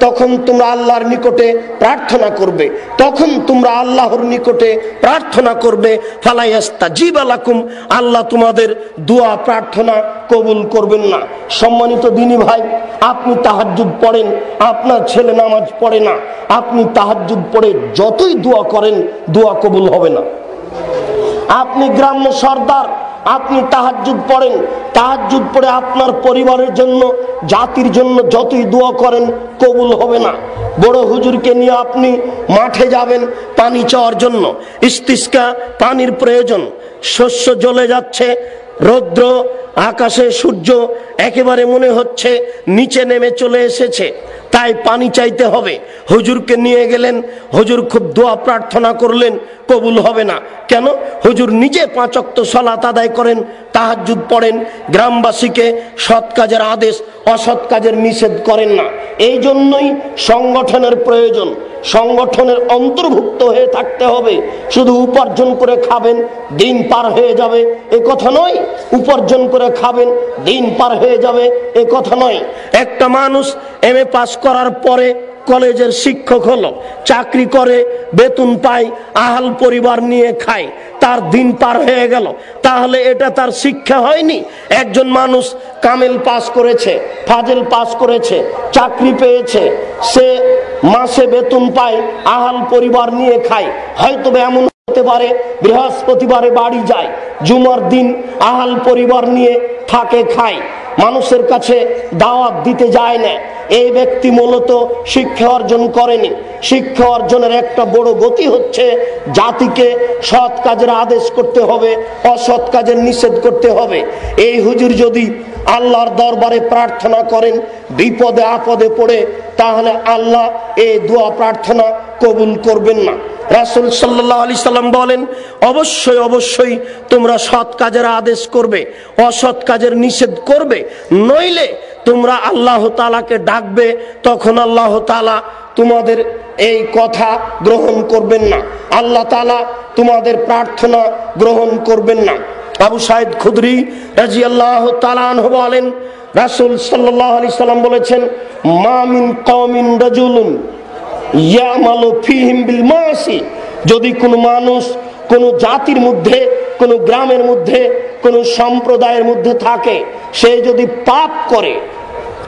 তখন তোমরা আল্লাহর নিকটে প্রার্থনা করবে। তখন তোমরা আল্লাহর নিকটে প্রার্থনা করবে। ফালাইয়াস্তা জিব আলাকুম আল্লাহ তোমাদের দোয়া প্রার্থনা কবুল করবেন না। সম্মানিত দিনী ভাই, আপনি তাহাজুদ পড়েন, আপনার ছেলে নামাজ পড়ে না, আপনি তাহাজুদ পড়ে যতই দোয়া করেন, দোয়া কবুল হবে না। আপনি গ্রাম্য সর্দার, আপনি তাহাজুদ পড়েন তাহাজুদ পড়ে আপনার পরিবারের জন্য, জাতির জন্য যতই দোয়া করেন, কবুল হবে না। বড় হুজুরকে নিয়ে আপনি মাঠে যাবেন পানি চাওয়ার জন্য। ইস্তিস্কা, পানির প্রয়োজন। শস্য জ্বলে যাচ্ছে রৌদ্র আকাশে সূর্য একেবারে মনে হচ্ছে নিচে নেমে চলে এসেছে। তাই পানি চাইতে হবে। হুজুরকে নিয়ে গেলেন, হুজুর খুব দোয়া প্রার্থনা করলেন, কবুল হবে না। কেন? হুজুর নিজে পাঁচক্ত সলাত আদায় করেন তাহাজুদ পড়েন, গ্রামবাসীকে সৎ কাজের আদেশ, অসৎ কাজের নিষেধ করেন না। এই জন্যই সংগঠনের প্রয়োজন। সংগঠনের অন্তর্ভুক্ত হয়ে থাকতে হবে। শুধু উপার্জন করে খাবেন, দিন পার হয়ে যাবে, এ কথা নয়। উপার্জন করে খাবেন, দিন পার হয়ে যাবে, এ কথা নয়। একটা মানুষ এম এ পাস করার পরে কলেজের শিক্ষক হলো, চাকরি করে, বেতন পায়, আহাল পরিবার নিয়ে খায়, তার দিন পার হয়ে গেল। তাহলে এটা তার শিক্ষা হয়নি? একজন মানুষ কামেল পাস করেছে, ফাজেল পাস করেছে, চাকরি পেয়েছে, সে মাসে বেতন পায়, আহাল পরিবার নিয়ে খায় হয়তো এমন হতে পারে, বৃহস্পতিবারে বাড়ি যায়, জুমার দিন আহাল পরিবার নিয়ে থাকে, খায়, মানুষের কাছে দাওয়াত দিতে যায় না। এই ব্যক্তি মূলত শিক্ষা অর্জন করেনি। শিক্ষা অর্জনের একটা বড় গতি হচ্ছে জাতিকে সৎ কাজের আদেশ করতে হবে, অসৎ কাজের নিষেধ করতে হবে। এই হুজুর যদি আল্লাহর দরবারে প্রার্থনা করেন, বিপদে আপদে পড়ে, তাহলে আল্লাহ এই দোয়া প্রার্থনা কবুল করবেন না। রাসুল সাল্লাহ আলি সাল্লাম বলেন, অবশ্যই অবশ্যই তোমরা সৎ কাজের আদেশ করবে, অসৎ কাজের নিষেধ করবে, নইলে তোমরা আল্লাহ তালাকে ডাকবে, তখন আল্লাহ তালা তোমাদের এই কথা গ্রহণ করবেন না। আল্লাহ তালা তোমাদের প্রার্থনা গ্রহণ করবেন না। আবু সাইদ খুদরি রাজি আল্লাহ তালান বলেন, রাসুল সাল্লাহ আলি সাল্লাম বলেছেন মামিন কমিন রাজুলুন ইয়ামালু ফিহিম বিল মাসি। যদি কোনো মানুষ কোনো জাতির মধ্যে কোনো গ্রামের মধ্যে, কোনো সম্প্রদায়ের মধ্যে থাকে, সে যদি পাপ করে,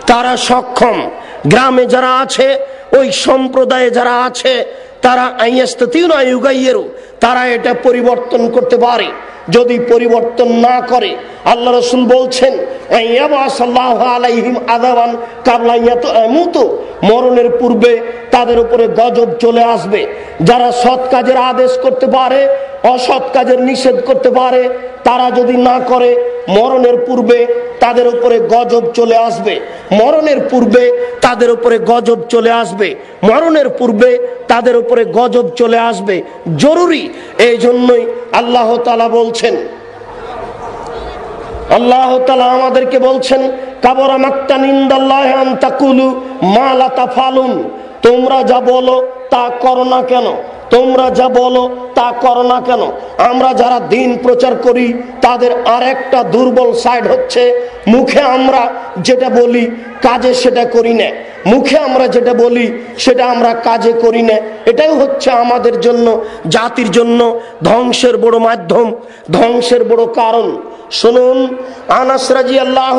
তারা সক্ষম। গ্রামে যারা আছে, ওই সম্প্রদায়ে যারা আছে, তারা তারা এটা পরিবর্তন করতে পারে। যদি পরিবর্তন না করে, আল্লাহ রসুল বলছেন মরণের পূর্বে তাদের উপরে গজব চলে আসবে। যারা সৎ কাজের আদেশ করতে পারে, অসৎ কাজের নিষেধ করতে পারে, তারা যদি না করে, মরণের পূর্বে তাদের উপরে গজব চলে আসবে। মরণের পূর্বে তাদের উপরে গজব চলে আসবে। মরণের পূর্বে তাদের উপরে গজব চলে আসবে। জরুরি। এই জন্যই আল্লাহ তালা বলছেন, আল্লাহ তালা আমাদেরকে বলছেন, কাবরা মাক্তা নিন্দাল্লাহ তাকুলু ফালুন তোমরা যা বলো তা করো না কেন? তোমরা যা বলো তা করো না কেন? আমরা যারা দিন প্রচার করি, তাদের আর একটা দুর্বল সাইড হচ্ছে, মুখে আমরা যেটা বলি, কাজে সেটা করি না। মুখে আমরা যেটা বলি, সেটা আমরা কাজে করি না। এটাই হচ্ছে আমাদের জন্য, জাতির জন্য ধ্বংসের বড় মাধ্যম, ধ্বংসের বড় কারণ। শুনুন, আনাস রাজি আল্লাহ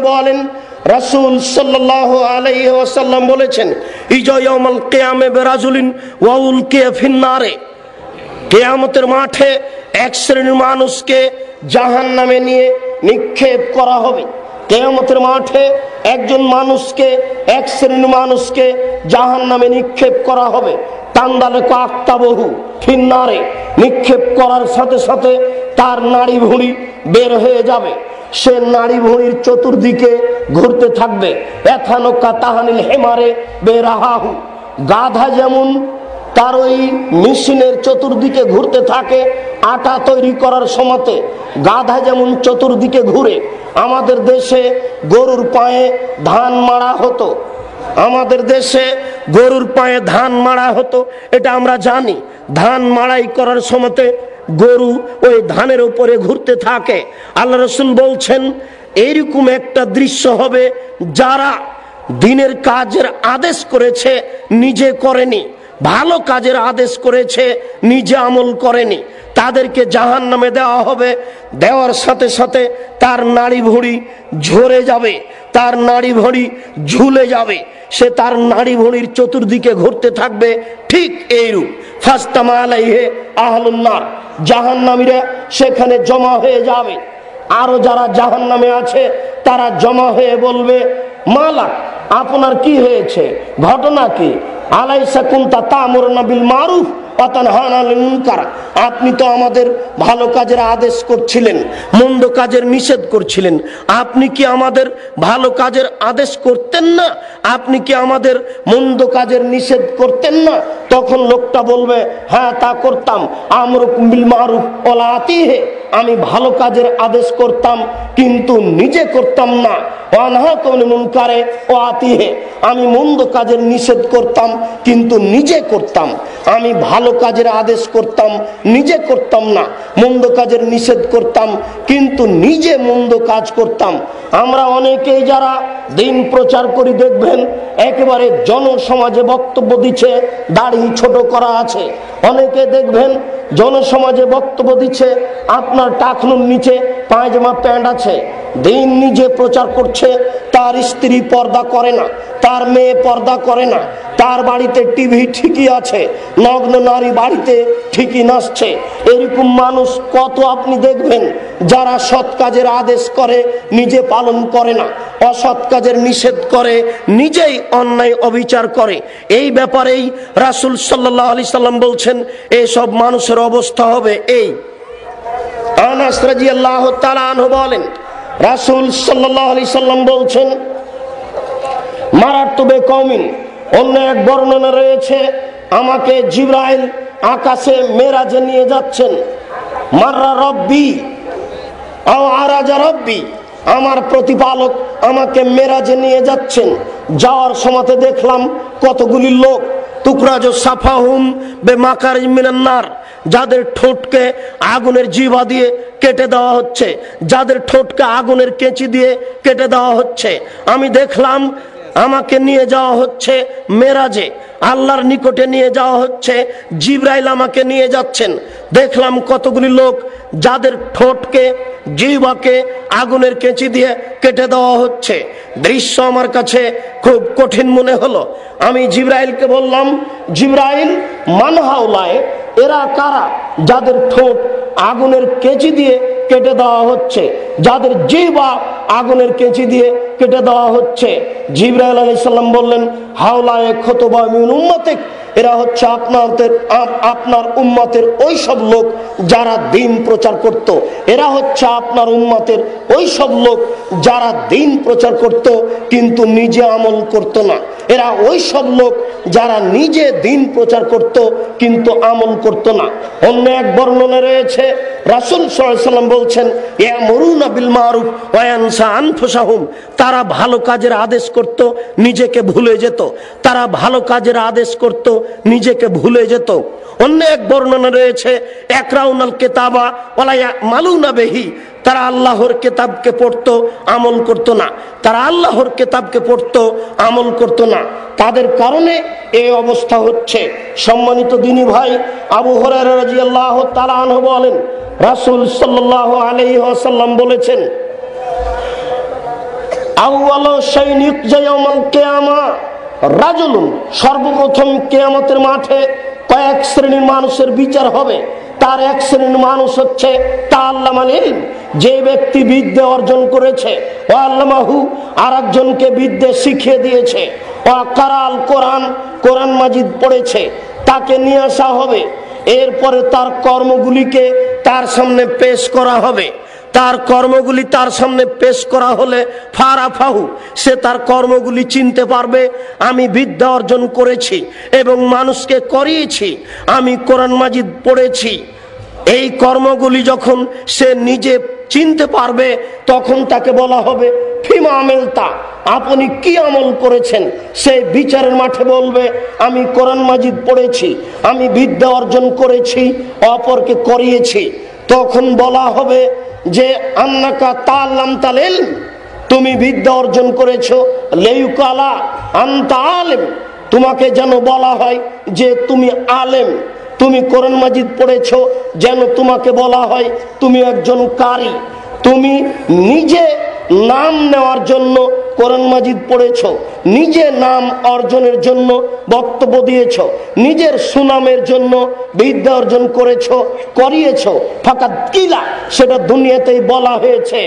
বলেন রাসুল সাল্লাহ আলাইহি ওয়াসাল্লাম বলেছেন ইজয়মাল কেয়ামে বেরাজুলিন ওয়াউল কে ফিন্নারে। কেয়ামতের মাঠে এক শ্রেণির মানুষকে জাহান নামে নিয়ে নিক্ষেপ করা হবে। কেয়ামতের মাঠে একজন মানুষকে, এক শ্রেণির মানুষকে জাহান নামে নিক্ষেপ করা হবে। টান্দালে কাকটা বহু ফিন্নারে নিক্ষেপ করার সাথে সাথে তার নাড়ি ভুঁড়ি বের হয়ে যাবে। সে নাড়ি ভুঁড়ির চতুর্দিকে ঘুরতে থাকবে। এথানোকা তাহানিল হেমারে বেরাহাহু। গাধা যেমন তার ওই মেশিনের চতুর্দিকে ঘুরতে থাকে, আটা তৈরি করার সময়তে গাধা যেমন চতুর্দিকে ঘুরে, আমাদের দেশে গরুর পায়ে ধান মারা হতো। আমাদের দেশে গরুর পায়ে ধান মারা হতো, এটা আমরা জানি। ধান মাড়াই করার সময়তে গরু ওই ধানের উপরে ঘুরতে থাকে। আল্লাহ রসুল বলছেন, এইরকম একটা দৃশ্য হবে যারা দিনের কাজের আদেশ করেছে, নিজে করেনি। ভালো কাজের আদেশ করেছে, নিজে আমল করেনি। তাদেরকে জাহান নামে দেওয়া হবে। দেওয়ার সাথে সাথে তার নাড়ি ভুঁড়ি ঝরে যাবে। তার নাড়ি ভুঁড়ি ঝুলে যাবে। সে তার নাড়ি ভুঁড়ির চতুর্দিকে ঘুরতে থাকবে। ঠিক এইরূপ। ফাস্তামা আলাইহে আহলুন্নার। জাহান নামীরা সেখানে জমা হয়ে যাবে। আরও যারা জাহান নামে আছে, তারা জমা হয়ে বলবে মালাক, আপনার কি হয়েছে? ঘটনা কি? আলাইসা কুন্তা তামর নাবিল মারুফ আপনি তো আমাদের ভালো কাজের আদেশ করছিলেন, মন্দ কাজের নিষেধ করছিলেন। আপনি কি আমাদের ভালো কাজের আদেশ করতেন না? আপনি কি আমাদের মন্দ কাজের নিষেধ করতেন না? তখন লোকটা বলবে হ্যাঁ তা করতাম। আমর কুম্বিল মারুফ ওলাতি হে আমি ভালো কাজের আদেশ করতাম, কিন্তু নিজে করতাম না। মুনকারে ও আতিহে আমি মন্দ কাজের নিষেধ করতাম, কিন্তু নিজে করতাম। আমি ভালো কাজের আদেশ করতাম, নিজে করতাম না। মন্দ কাজের নিষেধ করতাম, কিন্তু নিজে মন্দ কাজ করতাম। আমরা অনেকেই যারা দিন প্রচার করি, দেখবেন একেবারে জনসমাজে বক্তব্য দিচ্ছে, দাড়ি ছোট করা আছে। অনেকে দেখবেন জনসমাজে বক্তব্য দিচ্ছে, আপনার টাকনুর নিচে পায়জামা প্যান্ট আছে। দিন নিজে প্রচার করছে, তার স্ত্রী পর্দা করে না, তার মেয়ে পর্দা করে না, তার বাড়িতে টিভি ঠিকই আছে, নগ্ন নারী বাড়িতে ঠিকই নাচছে। এরকম মানুষ কত আপনি দেখবেন যারা সৎ কাজের আদেশ করে, নিজে পালন করে না, অসৎ কাজের নিষেধ করে, নিজেই অন্যায় অবিচার করে। এই ব্যাপারেই রাসুল সাল্লাহ আলি সাল্লাম বলছেন, এসব মানুষের অবস্থা হবে এই। আনাস রাজি আল্লাহ বলেন রাসুল সাল্লাহ আলি সাল্লাম বলছেন মারাত্মবে কমিন অন্য এক বর্ণনা রয়েছে, আমাকে জিব্রাইল আকাশে মেরাজে নিয়ে যাচ্ছেন। মাররা রব্বি রব্বি, আমার প্রতিপালক আমাকে মেরাজে নিয়ে যাচ্ছেন। যাওয়ার সময়তে দেখলাম কতগুলি লোক বে যাদের ঠোঁটকে আগুনের জিভা দিয়ে কেটে দেওয়া হচ্ছে, যাদের ঠোঁটকে আগুনের কেঁচি দিয়ে কেটে দেওয়া হচ্ছে। আমি দেখলাম আমাকে নিয়ে যাওয়া হচ্ছে মেরাজে, আল্লাহর নিকটে নিয়ে যাওয়া হচ্ছে, জিব্রাইল আমাকে নিয়ে যাচ্ছেন। দেখলাম কতগুলি লোক যাদের ঠোঁটকে জিবাকে আগুনের কেঁচি দিয়ে কেটে দেওয়া হচ্ছে। দৃশ্য আমার কাছে খুব কঠিন মনে হলো। আমি জিব্রাইলকে বললাম, জিব্রাইল, মানহাওলায়, এরা কারা যাদের ঠোঁট আগুনের কেঁচি দিয়ে কেটে দেওয়া হচ্ছে? যাদের জিবা আগুনের কেঁচি দিয়ে কেটে দেওয়া হচ্ছে। জিব্রাহ আলাইসাল্লাম বললেন হাওলায় খতবা উম্মতে এরা হচ্ছে আপনাদের আপনার উম্মতের ওই সব লোক যারা দিন প্রচার করত। এরা হচ্ছে আপনার উম্মতের ওই সব লোক যারা দিন প্রচার করত, কিন্তু নিজে আমল করত না। এরা ওই সব লোক যারা নিজে দিন প্রচার করত, কিন্তু আমল করত না। অন্য এক বর্ণনা রয়েছে, রাসুল সাল্লাম বলছেন এ মরুন আবিল মারুফ ওয়ান তারা ভালো কাজের আদেশ করত, নিজেকে ভুলে যেত। তারা ভালো কাজের আদেশ করত নিজেকে ভুলে যেত। অন্য এক বর্ণনা রয়েছে একরাউনাল কেতাবা ওলাইয়া বেহি। তারা আল্লাহর কেতাবকে পড়তো, আমল করত না। তারা আল্লাহর কেতাবকে পড়তো, আমল করত না। তাদের কারণে এই অবস্থা হচ্ছে। সম্মানিত দিনী ভাই, আবু হরার রাজি আল্লাহ তালাহ বলেন, রাসুল সাল্লাহ আলহি আসাল্লাম বলেছেন আউ্বাল সৈনিক জয়মল কেয়ামা। রাজুলুন সর্বপ্রথম কেয়ামতের মাঠে কয়েক শ্রেণির মানুষের বিচার হবে। তার এক শ্রেণির মানুষ হচ্ছে তা আল্লাহ যে ব্যক্তি বিদ্যে অর্জন করেছে, ও আল্লামাহু আর একজনকে বিদ্যে শিখিয়ে দিয়েছে। ও কারাল কোরআন কোরআন মাজিদ পড়েছে, তাকে নিয়ে আসা হবে। এরপরে তার কর্মগুলিকে তার সামনে পেশ করা হবে। তার কর্মগুলি তার সামনে পেশ করা হলে ফারাফাহু সে তার কর্মগুলি চিনতে পারবে, আমি বিদ্যা অর্জন করেছি এবং মানুষকে করিয়েছি, আমি কোরআন মাজিদ পড়েছি। এই কর্মগুলি যখন সে নিজে চিনতে পারবে, তখন তাকে বলা হবে, ফিমা আমেলতা, আপনি কি আমল করেছেন? সে বিচারের মাঠে বলবে, আমি কোরআন মাজিদ পড়েছি, আমি বিদ্যা অর্জন করেছি, অপরকে করিয়েছি। তখন বলা হবে যে আন্নাকা তাল্লাম তালেল, তুমি বিদ্যা অর্জন করেছ। লেউকালা আন্তা আলেম, তোমাকে যেন বলা হয় যে তুমি আলেম। তুমি কোরআন মাজিদ পড়েছ, যেন তোমাকে বলা হয় তুমি একজন কারি। তুমি নিজে নাম নেওয়ার জন্য কোরআন মাজিদ পড়েছ, নিজে নাম অর্জনের জন্য বক্তব্য দিয়েছ, নিজের সুনামের জন্য বিদ্যা অর্জন করেছ, করিয়েছ। ফাঁকা কিলা, সেটা দুনিয়াতেই বলা হয়েছে।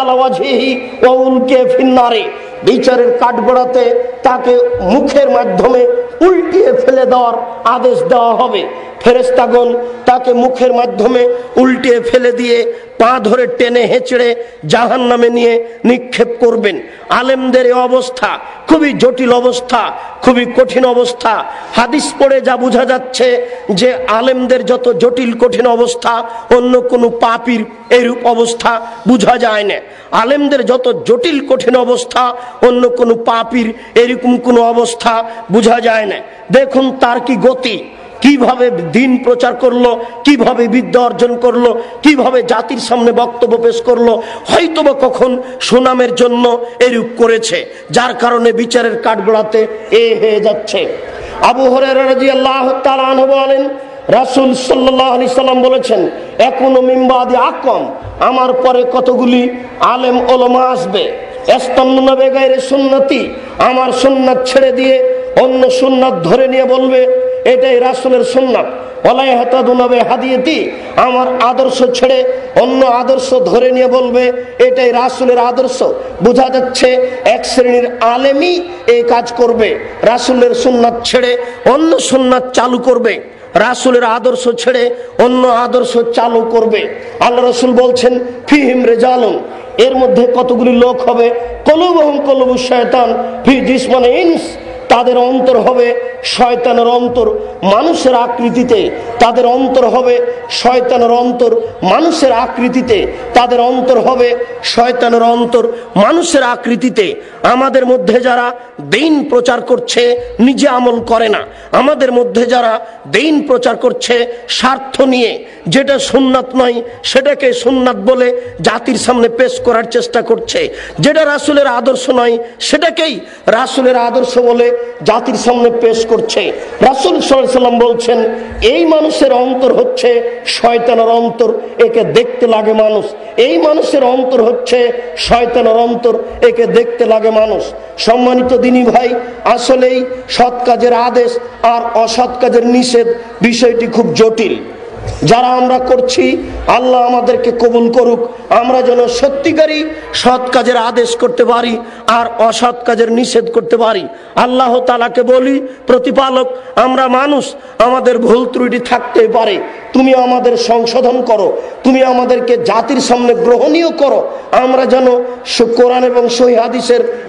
আলাওয়াজহি ওউলকে ফিন্নারে। বিচারের কাঠগড়াতে তাকে মুখের মাধ্যমে উল্টিয়ে ফেলে দেওয়ার আদেশ দেওয়া হবে। ফেরেস্তাগণ তাকে মুখের মাধ্যমে উল্টিয়ে ফেলে দিয়ে পা ধরে টেনে হেঁচড়ে জাহান নামে নিয়ে নিক্ষেপ করবেন। আলেমদের অবস্থা খুবই জটিল অবস্থা, খুবই কঠিন অবস্থা। হাদিস পড়ে যা বোঝা যাচ্ছে যে আলেমদের যত জটিল কঠিন অবস্থা, অন্য কোনো পাপির এরূপ অবস্থা বোঝা যায় না। আলেমদের যত জটিল কঠিন অবস্থা, অন্য কোনো পাপির এরকম কোনো অবস্থা বোঝা যায় না। দেখুন তার কি গতি। কীভাবে দিন প্রচার করল, কীভাবে বিদ্যা অর্জন করল, কীভাবে জাতির সামনে বক্তব্য পেশ করল, হয়তোবা কখন সুনামের জন্য এরূপ করেছে, যার কারণে বিচারের কাঠগোড়াতে এ হয়ে যাচ্ছে। আবু আল্লাহ বলেন, রাসুল সাল্লি সাল্লাম বলেছেন, এখনও মিম্বাদি আকম, আমার পরে কতগুলি আলেম ওলমা আসবে সুন্নতি, আমার সুন্নাত ছেড়ে দিয়ে অন্য সুন্নাত ধরে নিয়ে বলবে, এটাই রাসুলের সুন্নাত। হাদিয়েতি। আমার আদর্শ ছেড়ে অন্য আদর্শ ধরে নিয়ে বলবে, এটাই রাসুলের আদর্শ। বোঝা যাচ্ছে এক শ্রেণির আলেমই এই কাজ করবে, রাসুলের সুন্নাত ছেড়ে অন্য সুন্নাত চালু করবে, রাসুলের আদর্শ ছেড়ে অন্য আদর্শ চালু করবে। আল্লাহ রসুল বলছেন, ফিহিম রেজালুন। এর মধ্যে কতগুলি লোক হবে? কলুবহম কলবু শয়তান ফি জিসমানে ইনস। তাদের অন্তর হবে শয়তানের অন্তর মানুষের আকৃতিতে। তাদের অন্তর হবে শয়তানের অন্তর মানুষের আকৃতিতে। তাদের অন্তর হবে শয়তানের অন্তর মানুষের আকৃতিতে। আমাদের মধ্যে যারা দিন প্রচার করছে, নিজে আমল করে না। আমাদের মধ্যে যারা দিন প্রচার করছে, স্বার্থ নিয়ে। যেটা সুন্নাত নয়, সেটাকে সুন্নাত বলে জাতির সামনে পেশ করার চেষ্টা করছে। যেটা রাসুলের আদর্শ নয়, সেটাকেই রাসুলের আদর্শ বলে জাতির সামনে পেশ করছে। রাসুল সাল্লাম বলছেন, এই মানুষের অন্তর হচ্ছে শয়তানের অন্তর, একে দেখতে লাগে মানুষ। এই মানুষের অন্তর হচ্ছে শয়তানের অন্তর, একে দেখতে লাগে মানুষ। সম্মানিত দিনী ভাই, আসলেই সৎ কাজের আদেশ আর অসৎ কাজের নিষেধ বিষয়টি খুব জটিল। যারা আমরা করছি, আল্লাহ আমাদেরকে কবুল করুক। আমরা যেন সত্যিকারই সৎ কাজের আদেশ করতে পারি আর অসৎ কাজের নিষেধ করতে পারি। আল্লাহ তালাকে বলি, প্রতিপালক, আমরা মানুষ, আমাদের ভুল ত্রুটি থাকতে পারে। তুমি আমাদের সংশোধন করো, তুমি আমাদেরকে জাতির সামনে গ্রহণীয় করো। আমরা যেন কোরআন এবং সহি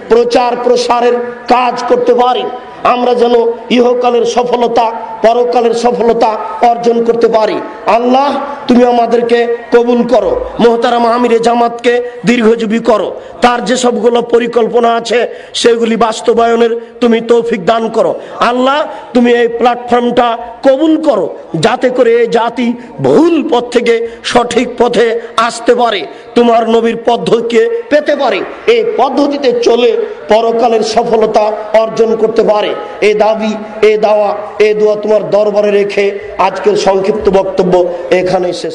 প্রচার প্রসারের কাজ করতে পারি। আমরা যেন ইহকালের সফলতা, পরকালের সফলতা অর্জন করতে পারি। আল্লাহ, তুমি আমাদেরকে কবুল করো। মোহতারাম আমিরে জামাতকে দীর্ঘজীবী করো। তার যে সবগুলো পরিকল্পনা আছে, সেগুলি বাস্তবায়নের তুমি তৌফিক দান করো। আল্লাহ, তুমি এই প্ল্যাটফর্মটা কবুল করো, যাতে করে এই জাতি ভুল পথ থেকে সঠিক পথে আসতে পারে। তোমার নবীর পদ্ধতিকে পেতে পারে। এই পদ্ধতিতে চলে পরকালের সফলতা অর্জন করতে পারে। এ দাবি এ দাওয়া এ দোয়া তোমার দরবারে রেখে আজকের সংক্ষিপ্ত বক্তব্য এখানেই শেষ